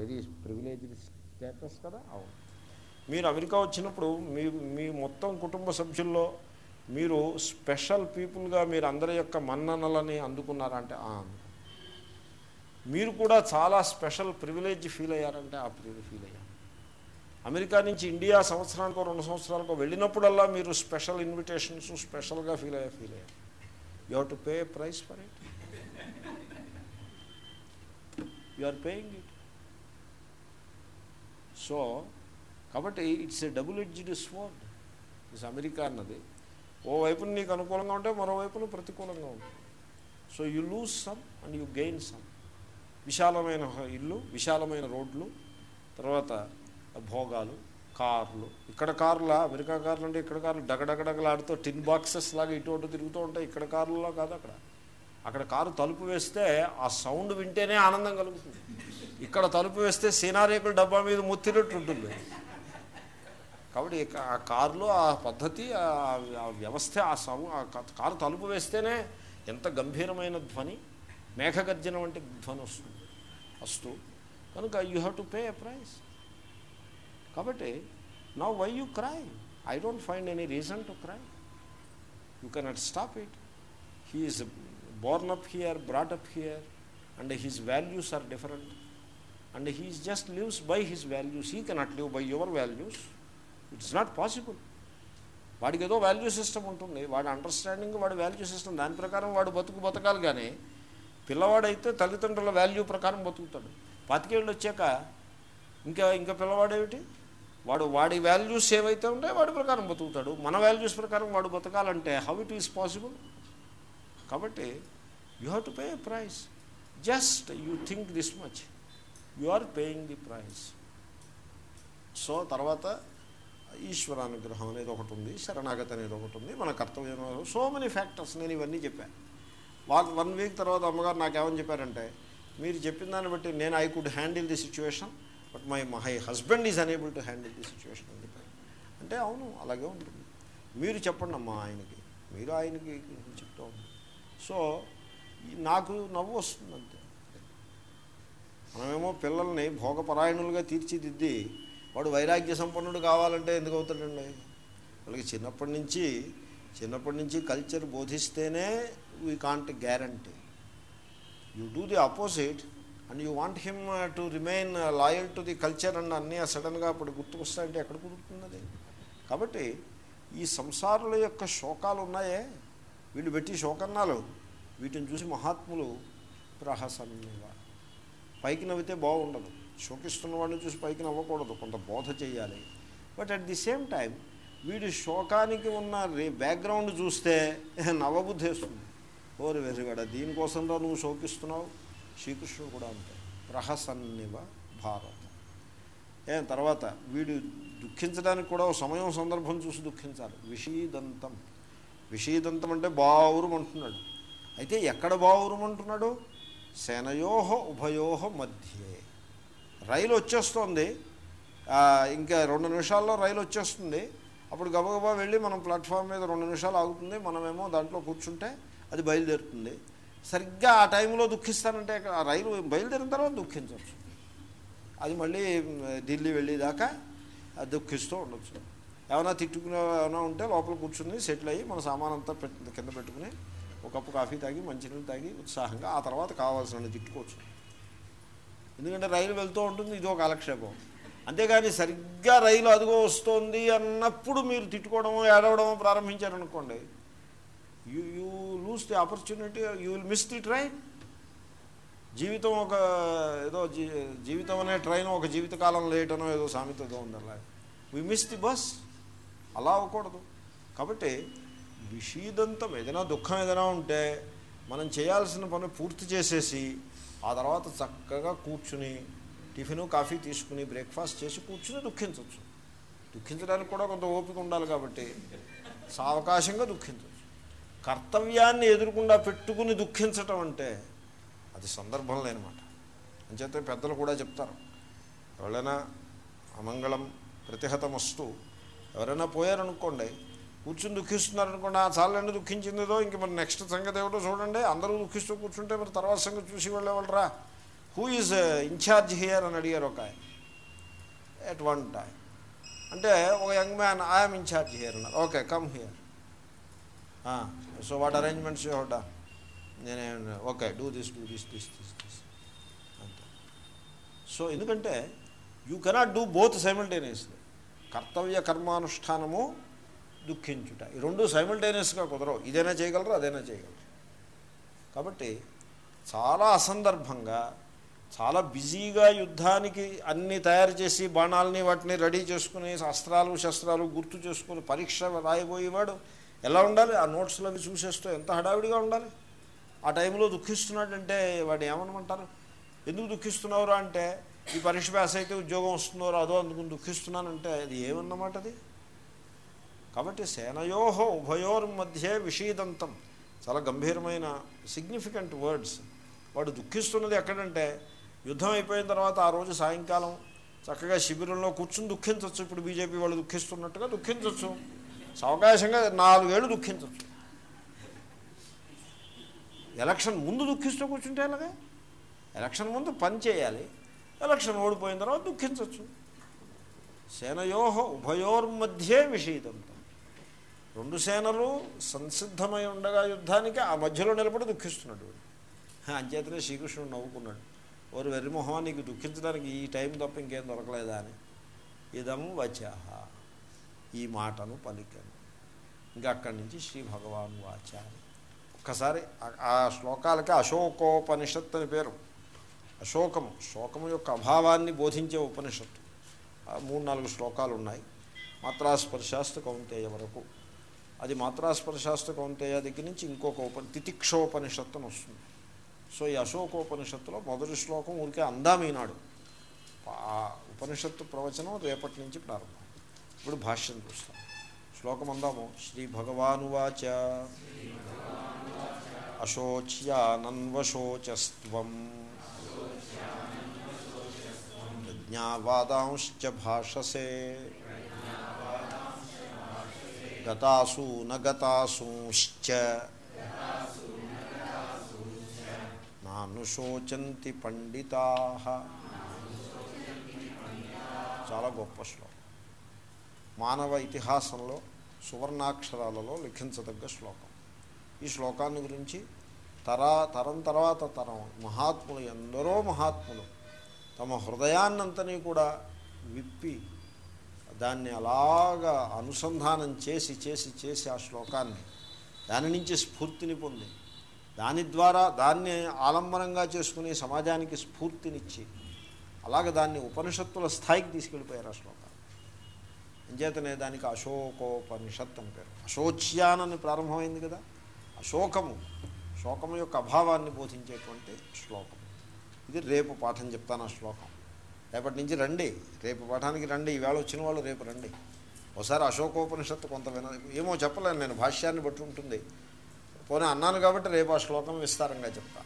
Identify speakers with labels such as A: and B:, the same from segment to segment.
A: Very privileged status కదా అవును.
B: మీరు అమెరికా వచ్చినప్పుడు మీ మీ మొత్తం కుటుంబ సభ్యుల్లో మీరు స్పెషల్ పీపుల్గా మీరు అందరి యొక్క మన్ననలని అందుకున్నారంటే ఆ, మీరు కూడా చాలా స్పెషల్ ప్రివిలేజ్ ఫీల్ అయ్యారంటే ఆ ప్రివిలేజ్ ఫీల్ అయ్యారు. అమెరికా నుంచి ఇండియా సంవత్సరానికో రెండు సంవత్సరాలకో వెళ్ళినప్పుడల్లా మీరు స్పెషల్ ఇన్విటేషన్స్ స్పెషల్గా ఫీల్ అయ్యా ఫీల్ అయ్యారు. You have to pay price for it you are paying it so కాబట్టి it's a double edged sword it's America అన్నది. ఓ వైపున నీకు అనుకూలంగా ఉంటే మరోవైపున ప్రతికూలంగా ఉంటుంది. So you lose some and you gain some విశాలమైన ఇల్లు విశాలమైన రోడ్లు తర్వాత భోగాలు కార్లు. ఇక్కడ కార్ల అమెరికా కార్లు అంటే ఇక్కడ కార్లు డగడగడగలాడుతూ టిన్ బాక్సెస్ లాగా ఇటు అటు తిరుగుతూ ఉంటాయి. ఇక్కడ కార్లలో కాదు అక్కడ. అక్కడ కారు తలుపు వేస్తే ఆ సౌండ్ వింటేనే ఆనందం కలుగుతుంది. ఇక్కడ తలుపు వేస్తే సీనారేకుల డబ్బా మీద ముత్తినట్టు ఉంటుంది. కాబట్టి ఆ కారులో ఆ పద్ధతి ఆ- వ్యవస్థ ఆ సౌ కారు తలుపు వేస్తేనే ఎంత గంభీరమైన ధ్వని మేఘగర్జన వంటి ధ్వని వస్తుంది. వస్తూ కనుక you have to pay a price కాబట్టి నా why you cry I don't find any reason to cry you cannot stop it he is born up here brought up here and he's values are different and he's just lives by his values he cannot live by your values it's not possible వాడికి ఏదో value system ఉంటుంది. వాడి understanding వాడి value system దాని ప్రకారం వాడు బతుకు బతకాలి కానీ పిల్లవాడైతే తల్లిదండ్రుల వాల్యూ ప్రకారం బతుకుతాడు. పాతికేళ్ళు వచ్చాక ఇంకా ఇంకా పిల్లవాడేమిటి? వాడు వాడి వాల్యూస్ ఏవైతే ఉంటాయో వాడి ప్రకారం బతుకుతాడు. మన వాల్యూస్ ప్రకారం వాడు బతకాలంటే హౌ ఇట్ ఈస్ పాసిబుల్ కాబట్టి you have to pay a price just you think this much you are paying the price so తర్వాత ఈశ్వరానుగ్రహం అనేది ఒకటి ఉంది శరణాగతి అనేది ఒకటి ఉంది మన కర్తవ్యం సో మెనీ ఫ్యాక్టర్స్ నేను ఇవన్నీ చెప్పాను వన్ వన్ వీక్ తర్వాత అమ్మగారు నాకేమని చెప్పారంటే మీరు చెప్పిన దాన్ని బట్టి నేను I could handle the situation but my my husband is unable to handle the situation అని చెప్పారు. అంటే అవును అలాగే ఉంటుంది. మీరు చెప్పండి అమ్మా ఆయనకి. మీరు ఆయనకి సో ఈ నాకు నవ్వు వస్తుంది అంతే. మనమేమో పిల్లల్ని భోగపరాయణులుగా తీర్చిదిద్ది వాడు వైరాగ్య సంపన్నుడు కావాలంటే ఎందుకు అవుతాడండి? వాళ్ళకి చిన్నప్పటి నుంచి చిన్నప్పటి నుంచి culture బోధిస్తేనే we can't guarantee you do the opposite and you want him to remain loyal to the culture and అన్నీ సడన్గా అప్పుడు గుర్తుకొస్తాయంటే ఎక్కడ కుదురుతుంది కాబట్టి ఈ సంసారుల యొక్క శోకాలు ఉన్నాయే. వీళ్ళు పెట్టి శోకన్నాలు. వీటిని చూసి మహాత్ములు ప్రహసన్నివా పైకి నవ్వితే బాగుండదు. శోకిస్తున్న వాడిని చూసి పైకి నవ్వకూడదు. కొంత బోధ చేయాలి. But at the same time వీడి శోకానికి ఉన్న రే బ్యాక్గ్రౌండ్ చూస్తే నవ్వబుద్ధి వేస్తుంది. ఓరి వెర్రిగడ దీనికోసం రా నువ్వు శోకిస్తున్నావు? శ్రీకృష్ణుడు కూడా అంతే. ప్రహసన్నివ భారత. ఏ తర్వాత వీడు దుఃఖించడానికి కూడా సమయం సందర్భం చూసి దుఃఖించాలి. విషీదంతం. విషీదంతం అంటే బావురుమంటున్నాడు. అయితే ఎక్కడ బావురుమంటున్నాడు? సేనయోహ ఉభయోహ మధ్యే. రైలు వచ్చేస్తుంది. ఇంకా రెండు నిమిషాల్లో రైలు వచ్చేస్తుంది. అప్పుడు గబగబా వెళ్ళి మనం ప్లాట్ఫామ్ మీద రెండు నిమిషాలు ఆగుతుంది. మనమేమో దాంట్లో కూర్చుంటే అది బయలుదేరుతుంది. సరిగ్గా ఆ టైంలో దుఃఖిస్తానంటే ఆ రైలు బయలుదేరిన తర్వాత దుఃఖించవచ్చు. అది మళ్ళీ ఢిల్లీ వెళ్ళేదాకా దుఃఖిస్తూ ఉండొచ్చు. ఏమైనా తిట్టుకునే ఏమైనా ఉంటే లోపల కూర్చుని సెటిల్ అయ్యి మన సామాన్ అంతా కింద పెట్టుకుని ఒక కప్పు కాఫీ తాగి మంచినీళ్ళు తాగి ఉత్సాహంగా ఆ తర్వాత కావాల్సిన తిట్టుకోవచ్చు. ఎందుకంటే రైలు వెళ్తూ ఉంటుంది ఇది ఒక కాలక్షేపం. అంతేగాని సరిగ్గా రైలు అదిగో వస్తోంది అన్నప్పుడు మీరు తిట్టుకోవడము ఏడవడము ప్రారంభించారనుకోండి you you lose the opportunity you will miss the train జీవితం ఒక ఏదో జీ జీవితం అనే ట్రైన్ ఒక జీవితకాలం లేటనో ఏదో సామెత ఏదో ఉంది అలా వి మిస్ ది బస్ అలా అవ్వకూడదు. కాబట్టి విషీదంతం ఏదైనా దుఃఖం ఏదైనా ఉంటే మనం చేయాల్సిన పని పూర్తి చేసేసి ఆ తర్వాత చక్కగా కూర్చుని టిఫిను కాఫీ తీసుకుని బ్రేక్ఫాస్ట్ చేసి కూర్చుని దుఃఖించవచ్చు దుఃఖించడానికి కూడా కొంత ఓపిక ఉండాలి కాబట్టి సావకాశంగా దుఃఖించవచ్చు కర్తవ్యాన్ని ఎదురుకుండా పెట్టుకుని దుఃఖించటం అంటే అది సందర్భం లేనమాట. అంచేతే పెద్దలు కూడా చెప్తారు ఎవరైనా అమంగళం ప్రతిహతమస్తు ఎవరైనా పోయారనుకోండి కూర్చుని దుఃఖిస్తున్నారనుకోండి ఆ చాలండి దుఃఖించిందిదో ఇంక మరి నెక్స్ట్ సంగతి ఏమిటో చూడండి. అందరూ దుఃఖిస్తూ కూర్చుంటే మరి తర్వాత సంగతి చూసి వెళ్ళేవాళ్ళరా? హూ ఈజ్ ఇన్ఛార్జ్ హియర్ అని అడిగారు ఒక ఆయన. ఎట్ వన్ టైం అంటే ఒక young man I'm incharge here అన్నారు. Okay come here so what arrangements you హోటా నేనే okay do this do this this this this అంతే. సో ఎందుకంటే you cannot do both simultaneously కర్తవ్య కర్మానుష్ఠానము దుఃఖించుట. ఈ రెండు సైమిల్టేనియస్గా కుదరవు. ఇదైనా చేయగలరు? అదైనా చేయగలరు? కాబట్టి చాలా అసందర్భంగా చాలా బిజీగా యుద్ధానికి అన్ని తయారు చేసి బాణాలని వాటిని రెడీ చేసుకుని అస్త్రాలు శస్త్రాలు గుర్తు చేసుకుని పరీక్ష రాయబోయేవాడు ఎలా ఉండాలి? ఆ నోట్స్లో అవి చూసేస్తూ ఎంత హడావిడిగా ఉండాలి? ఆ టైంలో దుఃఖిస్తున్నాడంటే వాడు ఏమనమంటారు? ఎందుకు దుఃఖిస్తున్నావురా అంటే ఈ పరీక్ష పాస్ అయితే ఉద్యోగం వస్తుందో రాదో అందుకు దుఃఖిస్తున్నానంటే అది ఏమన్నమాట అది? కాబట్టి సేనయోహో ఉభయోర్ మధ్య విషీదంతం. చాలా గంభీరమైన సిగ్నిఫికెంట్ వర్డ్స్ వాడు దుఃఖిస్తున్నది ఎక్కడంటే యుద్ధం అయిపోయిన తర్వాత ఆ రోజు సాయంకాలం చక్కగా శిబిరంలో కూర్చుని దుఃఖించవచ్చు ఇప్పుడు బీజేపీ వాళ్ళు దుఃఖిస్తున్నట్టుగా దుఃఖించవచ్చు సవకాశంగా నాలుగేళ్ళు దుఃఖించవచ్చు ఎలక్షన్ ముందు దుఃఖిస్తూ కూర్చుంటే అలాగే ఎలక్షన్ ముందు పని చేయాలి. ఎలక్షన్ ఓడిపోయిన తర్వాత దుఃఖించవచ్చు సేనయోహ ఉభయోర్మధ్యే విషీదంతం రెండు సేనలు సంసిద్ధమై ఉండగా యుద్ధానికి ఆ మధ్యలో నిలబడి దుఃఖిస్తున్నాడు అంచేతనే శ్రీకృష్ణుడు నవ్వుకున్నాడు. వారు వెర్రిమొహమా నీకు దుఃఖించడానికి ఈ టైం తప్ప ఇంకేం దొరకలేదా అని. ఇదం వచాహ ఈ మాటను పలికాను. ఇంకా అక్కడి నుంచి శ్రీ భగవాన్ వాచ ఒక్కసారి ఆ- శ్లోకాలకి అశోకోపనిషత్ అని పేరు. అశోకము శోకము యొక్క అభావాన్ని బోధించే ఉపనిషత్తు. మూడు నాలుగు శ్లోకాలు ఉన్నాయి. మాత్రాస్పర్శాస్త కౌంతేయ వరకు. అది మాత్రాస్పర్శాస్త కౌంతేయ దగ్గర నుంచి ఇంకొక ఉప తితిక్షోపనిషత్తు అని వస్తుంది. సో ఈ అశోకోపనిషత్తులో మొదటి శ్లోకం ఊరికే అందాం ఈనాడు ఆ ఉపనిషత్తు ప్రవచనం రేపటి నుంచి ప్రారంభం. ఇప్పుడు భాష్యం చూస్తాం. శ్లోకం అందాము. శ్రీ భగవానువాచ. అశోచ్యానన్వశోచస్త్వం. ప్రజ్ఞావాదాంశ్చ భాషసే. గతాసు నగతాసూశ్చ నానుశోచంతి పండితా. చాలా గొప్ప శ్లోకం. మానవ ఇతిహాసంలో సువర్ణాక్షరాలలో లిఖించదగ్గ శ్లోకం. ఈ శ్లోకాన్ని గురించి తరా తరం తర్వాత తరం మహాత్ములు ఎందరో మహాత్ములు తమ హృదయాన్నంతని కూడా విప్పి దాన్ని అలాగా అనుసంధానం చేసి చేసి చేసి ఆ శ్లోకాన్ని దాని నుంచి స్ఫూర్తిని పొంది దాని ద్వారా దాన్ని ఆలంబనంగా చేసుకుని సమాజానికి స్ఫూర్తినిచ్చి అలాగే దాన్ని ఉపనిషత్తుల స్థాయికి తీసుకెళ్ళిపోయారు ఆ శ్లోకాలు. అంచేతనే దానికి అశోకోపనిషత్ అని పేరు అశోచ్యానని ప్రారంభమైంది కదా అశోకము శోకము యొక్క అభావాన్ని బోధించేటువంటి శ్లోకం. ఇది రేపు పాఠం చెప్తాను ఆ శ్లోకం. రేపటి నుంచి రండి. రేపు పాఠానికి రండి. ఈవేళ వచ్చిన వాళ్ళు రేపు రండి. ఒకసారి అశోకోపనిషత్తు కొంత విన ఏమో చెప్పలేను నేను భాష్యాన్ని బట్టి ఉంటుంది. పోనీ అన్నాను కాబట్టి రేపు ఆ శ్లోకం విస్తారంగా చెప్తా.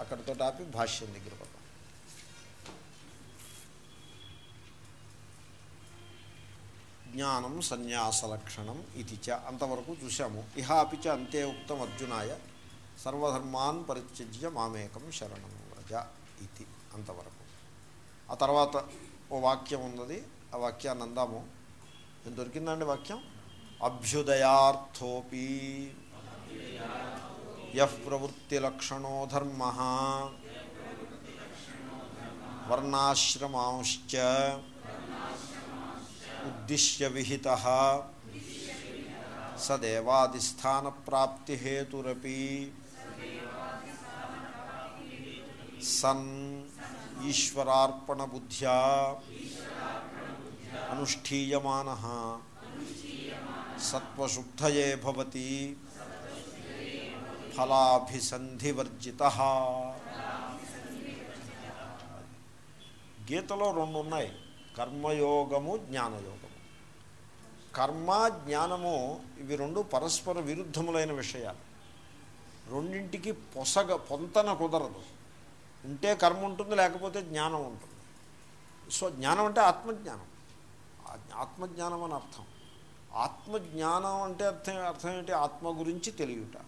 B: అక్కడితో ఆపి భాష్యం దగ్గర పడతాం జ్ఞానం సన్యాసలక్షణం ఇది చ అంతవరకు చూశాము. ఇహ అంతే ఉక్తం అర్జునాయ. సర్వధర్మాన్ పరిత్యజ్య మామేకం శరణం. వ్రజ ఇది అంతవరకు ఆ తర్వాత ఓ వాక్యం ఉన్నది. ఆ వాక్యాన్ని అందాము ఏం దొరికిందండి వాక్యం? అభ్యుదయార్థోపి యః ప్రవృత్తిలక్షణో ధర్మ వర్ణాశ్రమాంశ్చ ఉద్దిశ్య విహిత సదేవాదిస్థానప్రాప్తిహేతురపి సన్ ఈశ్వరార్పణబుద్ధ్యా అనుష్ఠీయమాన సత్వశుద్ధయే భవతి ఫలాభిసంధివర్జిత గీతలో రెండు ఉన్నాయి కర్మయోగము జ్ఞానయోగము. కర్మ జ్ఞానము ఇవి రెండు పరస్పర విరుద్ధములైన విషయాలు. రెండింటికి పొసగ పొంతన కుదరదు. ఉంటే కర్మ ఉంటుంది లేకపోతే జ్ఞానం ఉంటుంది. సో జ్ఞానం అంటే ఆత్మజ్ఞానం. ఆత్మజ్ఞానం అని అర్థం. ఆత్మజ్ఞానం అంటే అర్థం అర్థం ఏంటి? ఆత్మ గురించి తెలియట.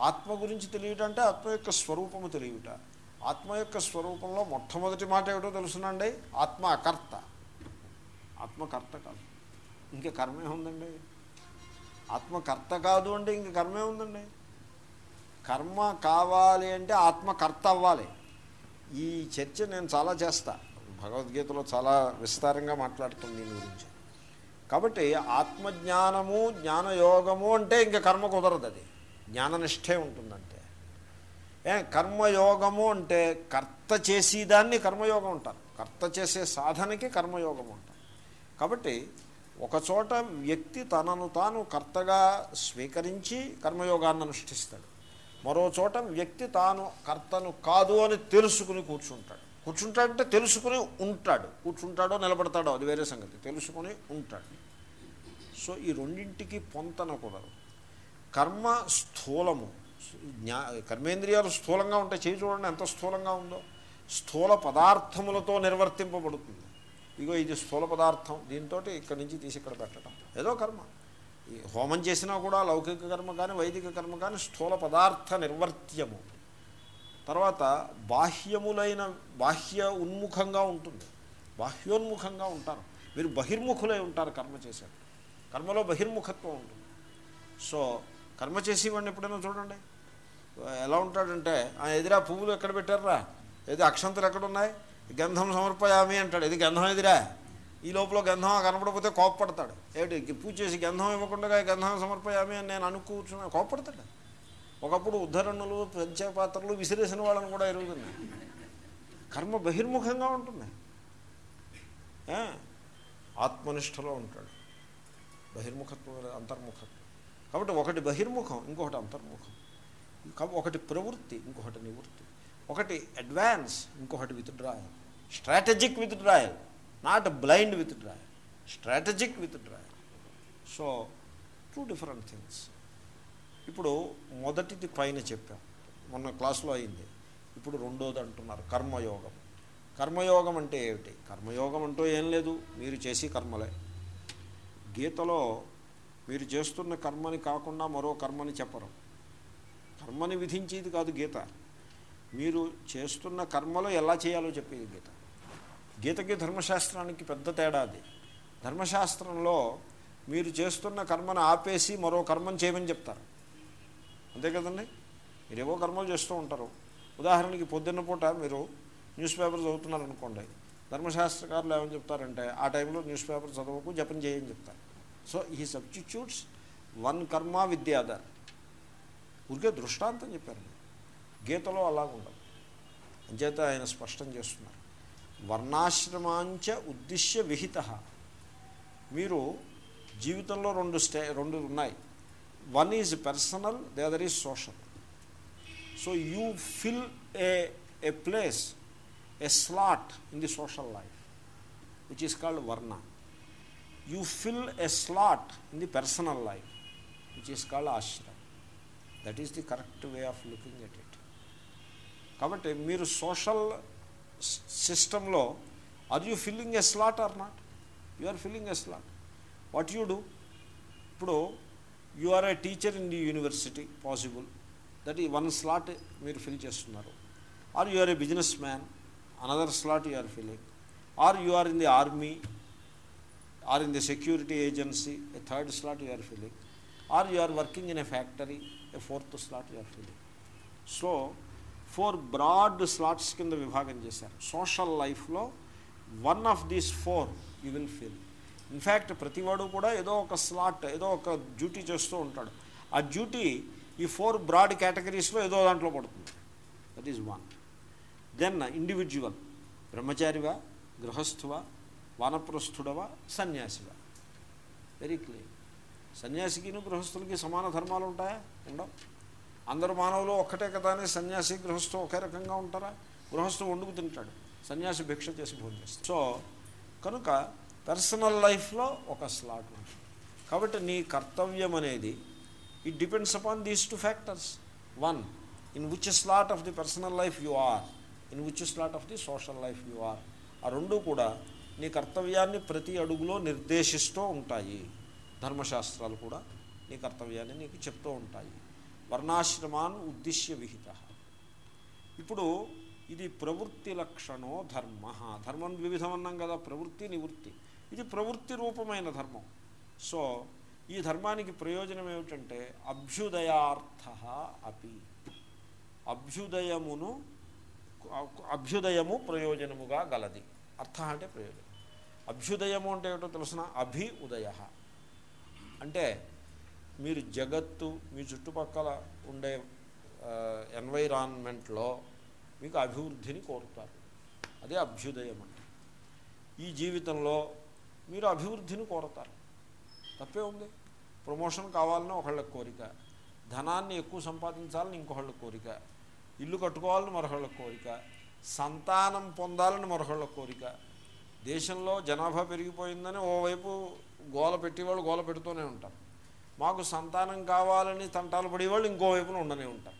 B: ఆత్మ గురించి తెలియట అంటే ఆత్మ యొక్క స్వరూపము తెలియట. ఆత్మ యొక్క స్వరూపంలో మొట్టమొదటి మాట ఏమిటో తెలుసునండి? ఆత్మ అకర్త ఆత్మకర్త కాదు. ఇంక కర్మే ఉందండి ఆత్మకర్త కాదు అంటే ఇంక కర్మే ఉందండి కర్మ కావాలి అంటే ఆత్మకర్త అవ్వాలి. ఈ చర్చ నేను చాలా చేస్తా. భగవద్గీతలో చాలా విస్తారంగా మాట్లాడుతుంది దీని గురించి. కాబట్టి ఆత్మజ్ఞానము జ్ఞానయోగము అంటే ఇంకా కర్మ కుదరదు అది. జ్ఞాననిష్టే ఉంటుందంటే. ఏ కర్మయోగము అంటే కర్త చేసేదాన్ని కర్మయోగం ఉంటారు కర్త చేసే సాధనకి కర్మయోగం ఉంటారు కాబట్టి ఒకచోట వ్యక్తి తనను తాను కర్తగా స్వీకరించి కర్మయోగాన్ని అనుష్ఠిస్తాడు. మరో చోట వ్యక్తి తాను కర్తను కాదు అని తెలుసుకుని కూర్చుంటాడు. కూర్చుంటాడంటే తెలుసుకుని ఉంటాడు. కూర్చుంటాడో నిలబడతాడో అది వేరే సంగతి. తెలుసుకుని ఉంటాడు. సో ఈ రెండింటికి పొంతన కూడదు కర్మ స్థూలము. జ్ఞా కర్మేంద్రియాలు స్థూలంగా ఉంటాయి. చేయి చూడండి ఎంత స్థూలంగా ఉందో. స్థూల పదార్థములతో నిర్వర్తింపబడుతుంది. ఇగో ఇది స్థూల పదార్థం. దీంతో ఇక్కడి నుంచి తీసి ఇక్కడ పెట్టడం. ఏదో కర్మ. హోమం చేసినా కూడా లౌకిక కర్మ కానీ వైదిక కర్మ కానీ స్థూల పదార్థ నిర్వర్త్యము. తర్వాత బాహ్యములైన బాహ్య ఉన్ముఖంగా ఉంటుంది. బాహ్యోన్ముఖంగా ఉంటారు. మీరు బహిర్ముఖులై ఉంటారు కర్మ చేశారు కర్మలో బహిర్ముఖత్వం ఉంటుంది. సో కర్మ చేసేవాడిని ఎప్పుడైనా చూడండి. ఎలా ఉంటాడంటే ఆ ఎదురా పువ్వులు ఎక్కడ పెట్టారా ఏది అక్షంతలు ఎక్కడ ఉన్నాయి? గంధం సమర్పయామి అంటాడు. ఇది గంధం ఎదిరా? ఈ లోపల గంధం కనపడకపోతే కోప్పడతాడు. ఏమిటి? పూజ చేసి గంధం ఇవ్వకుండా గంధం సమర్పయామి అని నేను అనుకూర్చున్నా. కోప్పడతాడు. ఒకప్పుడు ఉద్ధరణలు పంచపాత్రలు విసిరేసిన వాళ్ళని కూడా ఎరుగుతున్నాయి కర్మ బహిర్ముఖంగా ఉంటుంది. ఆత్మనిష్టలో ఉంటాడు. బహిర్ముఖత్వం అంతర్ముఖత్వం. కాబట్టి ఒకటి బహిర్ముఖం ఇంకొకటి అంతర్ముఖం. ఒకటి ప్రవృత్తి ఇంకొకటి నివృత్తి. ఒకటి అడ్వాన్స్ ఇంకొకటి withdrawal. Strategic withdrawal. Not blind withdraw strategic withdraw so two different things. ఇప్పుడు మొదటిది పైన చెప్పాం. మొన్న క్లాస్లో అయింది. ఇప్పుడు రెండోది అంటున్నారు కర్మయోగం. కర్మయోగం అంటే ఏమిటి? కర్మయోగం అంటూ ఏం లేదు. మీరు చేసి కర్మలే. గీతలో మీరు చేస్తున్న కర్మని కాకుండా మరో కర్మని చెప్పరు. కర్మని విధించేది కాదు గీత. మీరు చేస్తున్న కర్మలో ఎలా చేయాలో చెప్పేది గీత. గీతకి ధర్మశాస్త్రానికి పెద్ద తేడా అది. ధర్మశాస్త్రంలో మీరు చేస్తున్న కర్మను ఆపేసి మరో కర్మను చేయమని చెప్తారు. అంతే కదండి? మీరు ఏవో కర్మలు చేస్తూ ఉంటారు. ఉదాహరణకి పొద్దున్న పూట మీరు న్యూస్ పేపర్ చదువుతున్నారు అనుకోండి ధర్మశాస్త్రకారులు ఏమని చెప్తారంటే ఆ టైంలో న్యూస్ పేపర్ చదవకు జపం చేయని చెప్తారు. సో ఈ సబ్స్టిట్యూట్స్ వన్ కర్మ విత్ ది అదర్ ఊరికే దృష్టాంతం చెప్పారు గీతలో అలాగుండదు. అంచేత ఆయన స్పష్టం చేస్తున్నారు. వర్ణాశ్రమాంచ ఉద్దిశ్య విహిత మీరు జీవితంలో రెండు స్టే రెండు ఉన్నాయి. One is personal the other is social so you fill a a place a slot in the social life which is called varna you fill a slot in the personal life which is called ashram that is the correct way of looking at it కాబట్టి మీరు social సిస్టంలో are you filling a slot or not you are filling a slot what you do ఇప్పుడు you are a teacher in the university possible that ఈ one slot మీరు fill చేస్తున్నారు. Or you are a business man another slot you are filling or you are in the army or in the security agency a third slot you are filling or you are working in a factory a fourth slot you are filling so four broad slots కింద విభాగం చేశారు. Social లైఫ్లో one of these four you will feel in fact ప్రతివాడు కూడా ఏదో ఒక slot ఏదో ఒక డ్యూటీ చేస్తూ ఉంటాడు. ఆ డ్యూటీ ఈ ఫోర్ బ్రాడ్ కేటగిరీస్లో ఏదో దాంట్లో పడుతుంది. That is one then individual బ్రహ్మచారివా గృహస్థువా వానప్రస్థుడవా సన్యాసివా? వెరీ క్లియర్ సన్యాసికిను గృహస్థులకి సమాన ధర్మాలు ఉంటాయా? ఉండవు. అందరు మానవులు ఒక్కటే కదా అని సన్యాసి గృహస్థు ఒకే రకంగా ఉంటారా? గృహస్థు వండుకు తింటాడు. సన్యాసి భిక్ష చేసి భోజనం చేస్తాడు. సో కనుక పర్సనల్ లైఫ్లో ఒక స్లాట్ ఉంటుంది. కాబట్టి నీ కర్తవ్యం అనేది it depends upon these two factors one in which slot of the personal life you are in which slot of the social life you are ఆ రెండు కూడా నీ కర్తవ్యాన్ని ప్రతి అడుగులో నిర్దేశిస్తూ ఉంటాయి. ధర్మశాస్త్రాలు కూడా నీ కర్తవ్యాన్ని నీకు చెప్తూ ఉంటాయి. వర్ణాశ్రమాన్ ఉద్దిశ్య విహిత. ఇప్పుడు ఇది ప్రవృత్తి లక్షణో ధర్మ. ధర్మం వివిధం అన్నాం కదా ప్రవృత్తి నివృత్తి. ఇది ప్రవృత్తి రూపమైన ధర్మం. సో ఈ ధర్మానికి ప్రయోజనం ఏమిటంటే అభ్యుదయార్థ అపి. అభ్యుదయమును అభ్యుదయము ప్రయోజనముగా గలది. అర్థ అంటే ప్రయోజనం. అభ్యుదయము అంటే ఏమిటో తెలుసిన? అభి ఉదయ అంటే మీరు జగత్తు మీ చుట్టుపక్కల ఉండే ఎన్వైరాన్మెంట్లో మీకు అభివృద్ధిని కోరుతారు. అదే అభ్యుదయం అంటే ఈ జీవితంలో మీరు అభివృద్ధిని కోరతారు. తప్పే ఉంది. ప్రమోషన్ కావాలని ఒకళ్ళ కోరిక. ధనాన్ని ఎక్కువ సంపాదించాలని ఇంకొకళ్ళ కోరిక. ఇల్లు కట్టుకోవాలని మరొకళ్ళ కోరిక. సంతానం పొందాలని మరొకళ్ళ కోరిక. దేశంలో జనాభా పెరిగిపోయిందని ఓవైపు గోల పెట్టేవాళ్ళు గోల పెడుతూనే ఉంటారు. మాకు సంతానం కావాలని తంటాలు పడేవాళ్ళు ఇంకోవైపున ఉండనే ఉంటారు.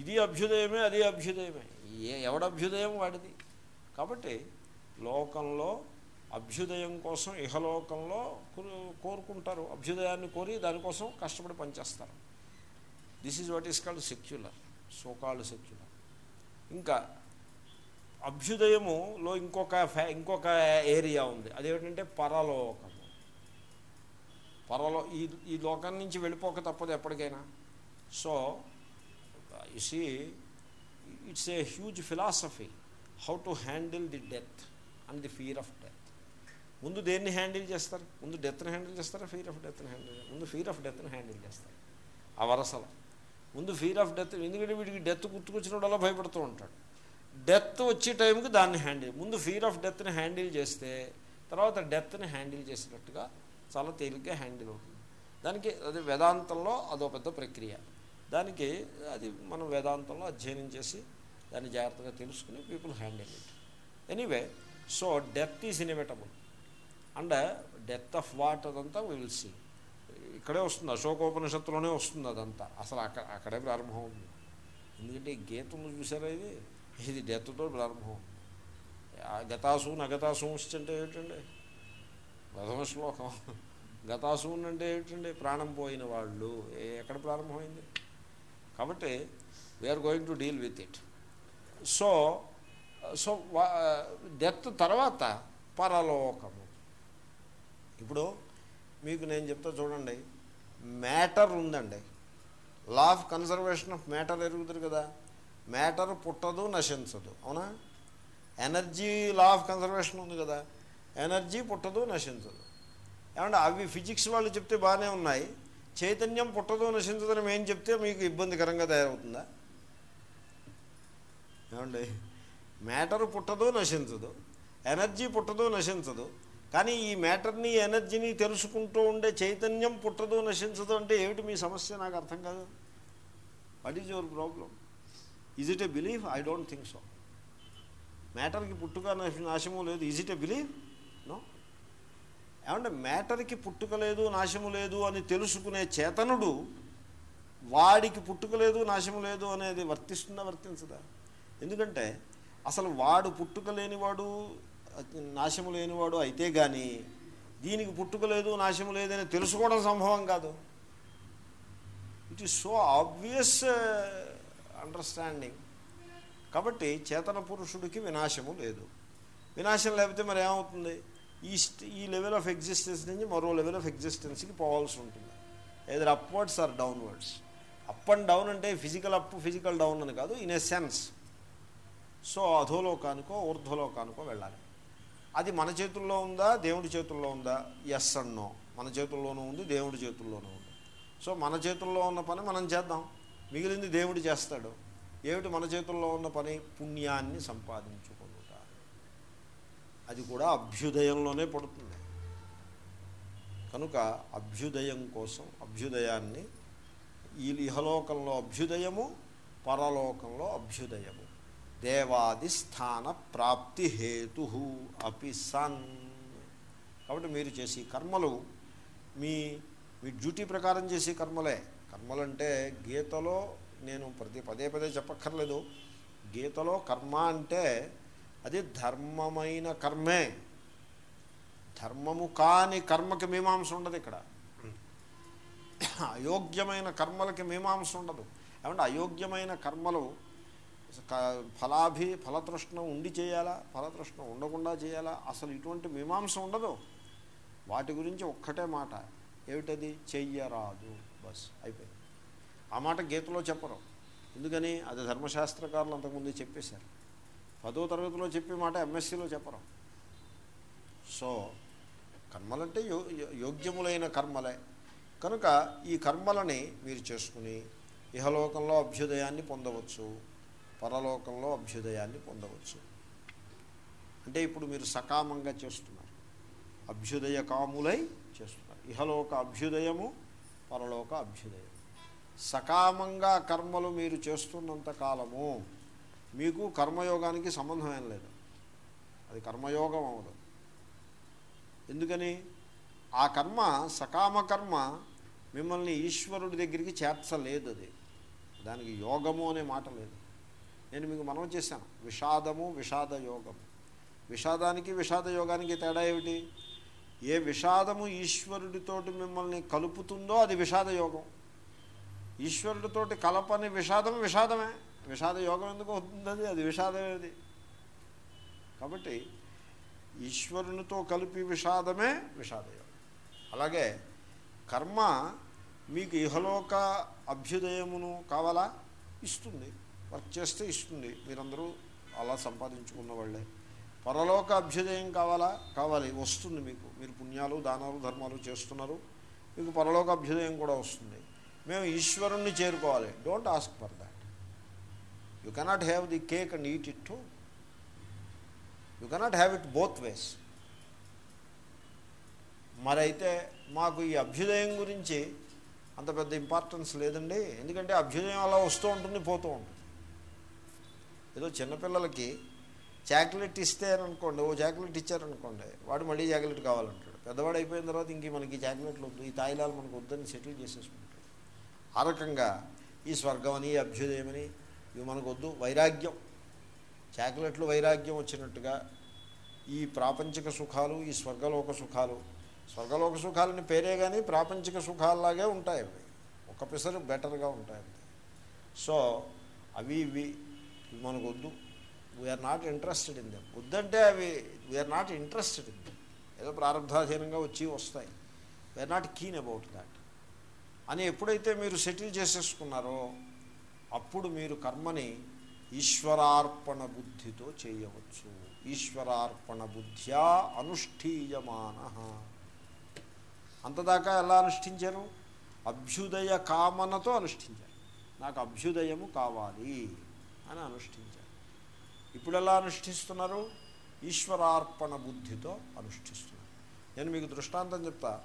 B: ఇది అభ్యుదయమే అది అభ్యుదయమే. ఏ ఎవడ అభ్యుదయం వాడిది? కాబట్టి లోకంలో అభ్యుదయం కోసం ఇహలోకంలో కోరుకుంటారు. అభ్యుదయాన్ని కోరి దానికోసం కష్టపడి పనిచేస్తారు. This is what is called secular so called secular ఇంకా అభ్యుదయములో ఇంకొక ఫ్యా ఇంకొక ఏరియా ఉంది. అదేమిటంటే పరలోక. పరలో ఈ ఈ లోకం నుంచి వెళ్ళిపోక తప్పదు ఎప్పటికైనా. So you see it's a huge philosophy how to handle the death and the fear of death ముందు దేన్ని హ్యాండిల్ చేస్తారు? ముందు డెత్ని హ్యాండిల్ చేస్తారా? ఫీర్ ఆఫ్ డెత్ని హ్యాండిల్ ముందు ఫీర్ ఆఫ్ డెత్ని హ్యాండిల్ చేస్తారు. ఆ వరసలో. ముందు ఫీర్ ఆఫ్ డెత్ ఎందుకంటే వీడికి డెత్ గుర్తుకొచ్చినప్పుడల్లా భయపడుతూ ఉంటాడు. డెత్ వచ్చే టైంకి దాన్ని హ్యాండిల్ ముందు ఫీర్ ఆఫ్ డెత్ని హ్యాండిల్ చేస్తే తర్వాత డెత్ని హ్యాండిల్ చేసినట్టుగా చాలా తేలిగ్గా హ్యాండిల్ అవుతుంది. దానికి అది వేదాంతంలో అదో పెద్ద ప్రక్రియ. దానికి అది మనం వేదాంతంలో అధ్యయనం చేసి దాన్ని జాగ్రత్తగా తెలుసుకుని people handle it anyway so death is inevitable and death of what అదంతా విల్ సీ ఇక్కడే వస్తుంది అశోకోపనిషత్తులోనే వస్తుంది అదంతా. అసలు అక్కడ అక్కడే ప్రారంభం ఉంది ఎందుకంటే ఈ గీతం చూసారా ఇది? ఇది డెత్తో ప్రారంభం గతాసు నగతాసు అంటే ఏంటండి? ప్రథమ శ్లోకం గతాసూన్ అంటే ఏమిటండి? ప్రాణం పోయిన వాళ్ళు. ఎక్కడ ప్రారంభమైంది? కాబట్టి we are going to deal with it so so death తర్వాత పరలోకము. ఇప్పుడు మీకు నేను చెప్తా చూడండి. మ్యాటర్ ఉందండి. Law of conservation of matter ఎరుగుతుంది కదా. మ్యాటర్ పుట్టదు నశించదు. అవునా? ఎనర్జీ లా ఆఫ్ కన్సర్వేషన్ ఉంది కదా. ఎనర్జీ పుట్టదు నశించదు. ఏమంటే అవి ఫిజిక్స్ వాళ్ళు చెప్తే బాగానే ఉన్నాయి. చైతన్యం పుట్టదు నశించదని మేము చెప్తే మీకు ఇబ్బందికరంగా తయారవుతుందా? ఏమండి? మ్యాటర్ పుట్టదు నశించదు. ఎనర్జీ పుట్టదు నశించదు. కానీ ఈ మ్యాటర్ని ఎనర్జీని తెలుసుకుంటూ ఉండే చైతన్యం పుట్టదు నశించదు అంటే ఏమిటి మీ సమస్య? నాకు అర్థం కాదు. What is your problem is it a belief I don't think so మ్యాటర్కి పుట్టుక నాశము లేదు. ఈజ్ ఇట్ ఏ బిలీఫ్ ఏమంటే మ్యాటర్కి పుట్టుక లేదు నాశము లేదు అని తెలుసుకునే చేతనుడు వాడికి పుట్టుక లేదు నాశము లేదు అనేది వర్తిస్తుందా వర్తించదా? ఎందుకంటే అసలు వాడు పుట్టుక లేనివాడు నాశము లేనివాడు అయితే కానీ దీనికి పుట్టుక లేదు నాశము లేదని తెలుసుకోవడం సంభవం కాదు. It is so obvious understanding కాబట్టి చేతన పురుషుడికి వినాశము లేదు. వినాశం లేకపోతే మరి ఏమవుతుంది? ఈ ఈ లెవెల్ ఆఫ్ ఎగ్జిస్టెన్స్ నుంచి మరో లెవెల్ ఆఫ్ ఎగ్జిస్టెన్స్కి పోవాల్సి ఉంటుంది. Either upwards or downwards up and down అంటే ఫిజికల్ అప్ ఫిజికల్ డౌన్ అని కాదు ఇన్ ఏ సెన్స్ సో అధోలోకానికో ఊర్ధ్వలోకానికో వెళ్ళాలి. అది మన చేతుల్లో ఉందా దేవుడి చేతుల్లో ఉందా? ఎస్ అన్నో మన చేతుల్లోనూ ఉంది దేవుడి చేతుల్లోనూ ఉంది. సో మన చేతుల్లో ఉన్న పని మనం చేద్దాం. మిగిలింది దేవుడు చేస్తాడు. ఏమిటి మన చేతుల్లో ఉన్న పని? పుణ్యాన్ని సంపాదించు. అది కూడా అభ్యుదయంలోనే పడుతుంది. కనుక అభ్యుదయం కోసం అభ్యుదయాన్ని ఈ ఇహలోకంలో అభ్యుదయము పరలోకంలో అభ్యుదయము. దేవాది స్థాన ప్రాప్తి హేతు అపి సన్. కాబట్టి మీరు చేసే కర్మలు మీ మీ డ్యూటీ ప్రకారం చేసే కర్మలే. కర్మలంటే గీతలో నేను ప్రతి పదే పదే చెప్పక్కర్లేదు. గీతలో కర్మ అంటే అది ధర్మమైన కర్మే. ధర్మము కాని కర్మకి మీమాంస ఉండదు ఇక్కడ. అయోగ్యమైన కర్మలకి మీమాంస ఉండదు. ఏమంటే అయోగ్యమైన కర్మలు ఫలాభి ఫలతృష్ణ ఉండి చేయాలా? ఫలతృష్ణ ఉండకుండా చేయాలా? అసలు ఇటువంటి మీమాంస ఉండదు. వాటి గురించి ఒక్కటే మాట. ఏమిటది? చెయ్యరాదు. బస్. అయిపోయింది. ఆ మాట గీతలో చెప్పరు. ఎందుకని? అది ధర్మశాస్త్రకారులు అంతకుముందే చెప్పేశారు. పదో తరగతిలో చెప్పే మాట ఎంఎస్సీలో చెప్పరు. సో కర్మలంటే యో యో- యోగ్యములైన కర్మలే. కనుక ఈ కర్మలని మీరు చేసుకుని ఇహలోకంలో అభ్యుదయాన్ని పొందవచ్చు పరలోకంలో అభ్యుదయాన్ని పొందవచ్చు. అంటే ఇప్పుడు మీరు సకామంగా చేస్తున్నారు. అభ్యుదయ కాములై చేస్తున్నారు. ఇహలోక అభ్యుదయము పరలోక అభ్యుదయం సకామంగా కర్మలు మీరు చేస్తున్నంత కాలము మీకు కర్మయోగానికి సంబంధం ఏం లేదు. అది కర్మయోగం అవ్వదు. ఎందుకని? ఆ కర్మ సకామ కర్మ మిమ్మల్ని ఈశ్వరుడి దగ్గరికి చేర్చలేదు అది. దానికి యోగము అనే మాట లేదు. నేను మీకు మనం చేశాను. విషాదము విషాద యోగము విషాదానికి విషాద యోగానికి తేడా ఏమిటి? ఏ విషాదము ఈశ్వరుడితోటి మిమ్మల్ని కలుపుతుందో అది విషాద యోగం. ఈశ్వరుడితోటి కలపని విషాదం విషాదమే. విషాద యోగం ఎందుకు అవుతుంది అది? అది విషాదమేది కాబట్టి ఈశ్వరునితో కలిపి విషాదమే విషాదయోగం అలాగే కర్మ మీకు ఇహలోక అభ్యుదయమును కావాలా? ఇస్తుంది. వర్క్ చేస్తే ఇస్తుంది. మీరందరూ అలా సంపాదించుకున్న వాళ్ళే. పరలోక అభ్యుదయం కావాలా? కావాలి. వస్తుంది మీకు. మీరు పుణ్యాలు దానాలు ధర్మాలు చేస్తున్నారు. మీకు పరలోక అభ్యుదయం కూడా వస్తుంది. మేము ఈశ్వరుణ్ణి చేరుకోవాలి. Don't ask for that you cannot have the cake and eat it too you cannot have it both ways మరైతే మాకు ఈ అభ్యుదయం గురించి అంత పెద్ద ఇంపార్టెన్స్ లేదండి. ఎందుకంటే అభ్యుదయం అలా వస్తూ ఉంటుంది పోతూ ఉంటుంది. ఏదో చిన్నపిల్లలకి చాక్లెట్ ఇస్తే అనుకోండి ఓ చాక్లెట్ ఇచ్చారనుకోండి వాడు మళ్ళీ చాక్లెట్ కావాలంటాడు. పెద్దవాడు అయిపోయిన తర్వాత ఇంక మనకి చాక్లెట్లు వద్దు ఈ తాయిలాలు మనకు వద్దని సెటిల్ చేసేసుకుంటాడు. ఆ రకంగా ఈ స్వర్గం అని అభ్యుదయమని ఇవి మనకొద్దు. వైరాగ్యం. చాక్లెట్లు వైరాగ్యం వచ్చినట్టుగా ఈ ప్రాపంచిక సుఖాలు ఈ స్వర్గలోక సుఖాలు. స్వర్గలోక సుఖాలని పేరే కానీ ప్రాపంచిక సుఖాల్లాగే ఉంటాయి అవి. ఒక పిసరు బెటర్గా ఉంటాయి సో అవి ఇవి ఇవి మనకు వద్దు we are not interested in them వద్దంటే అవి we are not interested in them ఏదో ప్రారంభాధీనంగా వచ్చి వస్తాయి. We are not keen about that అని ఎప్పుడైతే మీరు సెటిల్ చేసేసుకున్నారో అప్పుడు మీరు కర్మని ఈశ్వరార్పణ బుద్ధితో చేయవచ్చు. ఈశ్వరార్పణ బుద్ధ్యా అనుష్ఠీయమాన. అంతదాకా ఎలా అనుష్ఠించారు? అభ్యుదయ కామనతో అనుష్ఠించారు. నాకు అభ్యుదయము కావాలి అని అనుష్ఠించారు. ఇప్పుడు ఎలా అనుష్ఠిస్తున్నారు? ఈశ్వరార్పణ బుద్ధితో అనుష్ఠిస్తున్నారు. నేను మీకు దృష్టాంతం చెప్తా.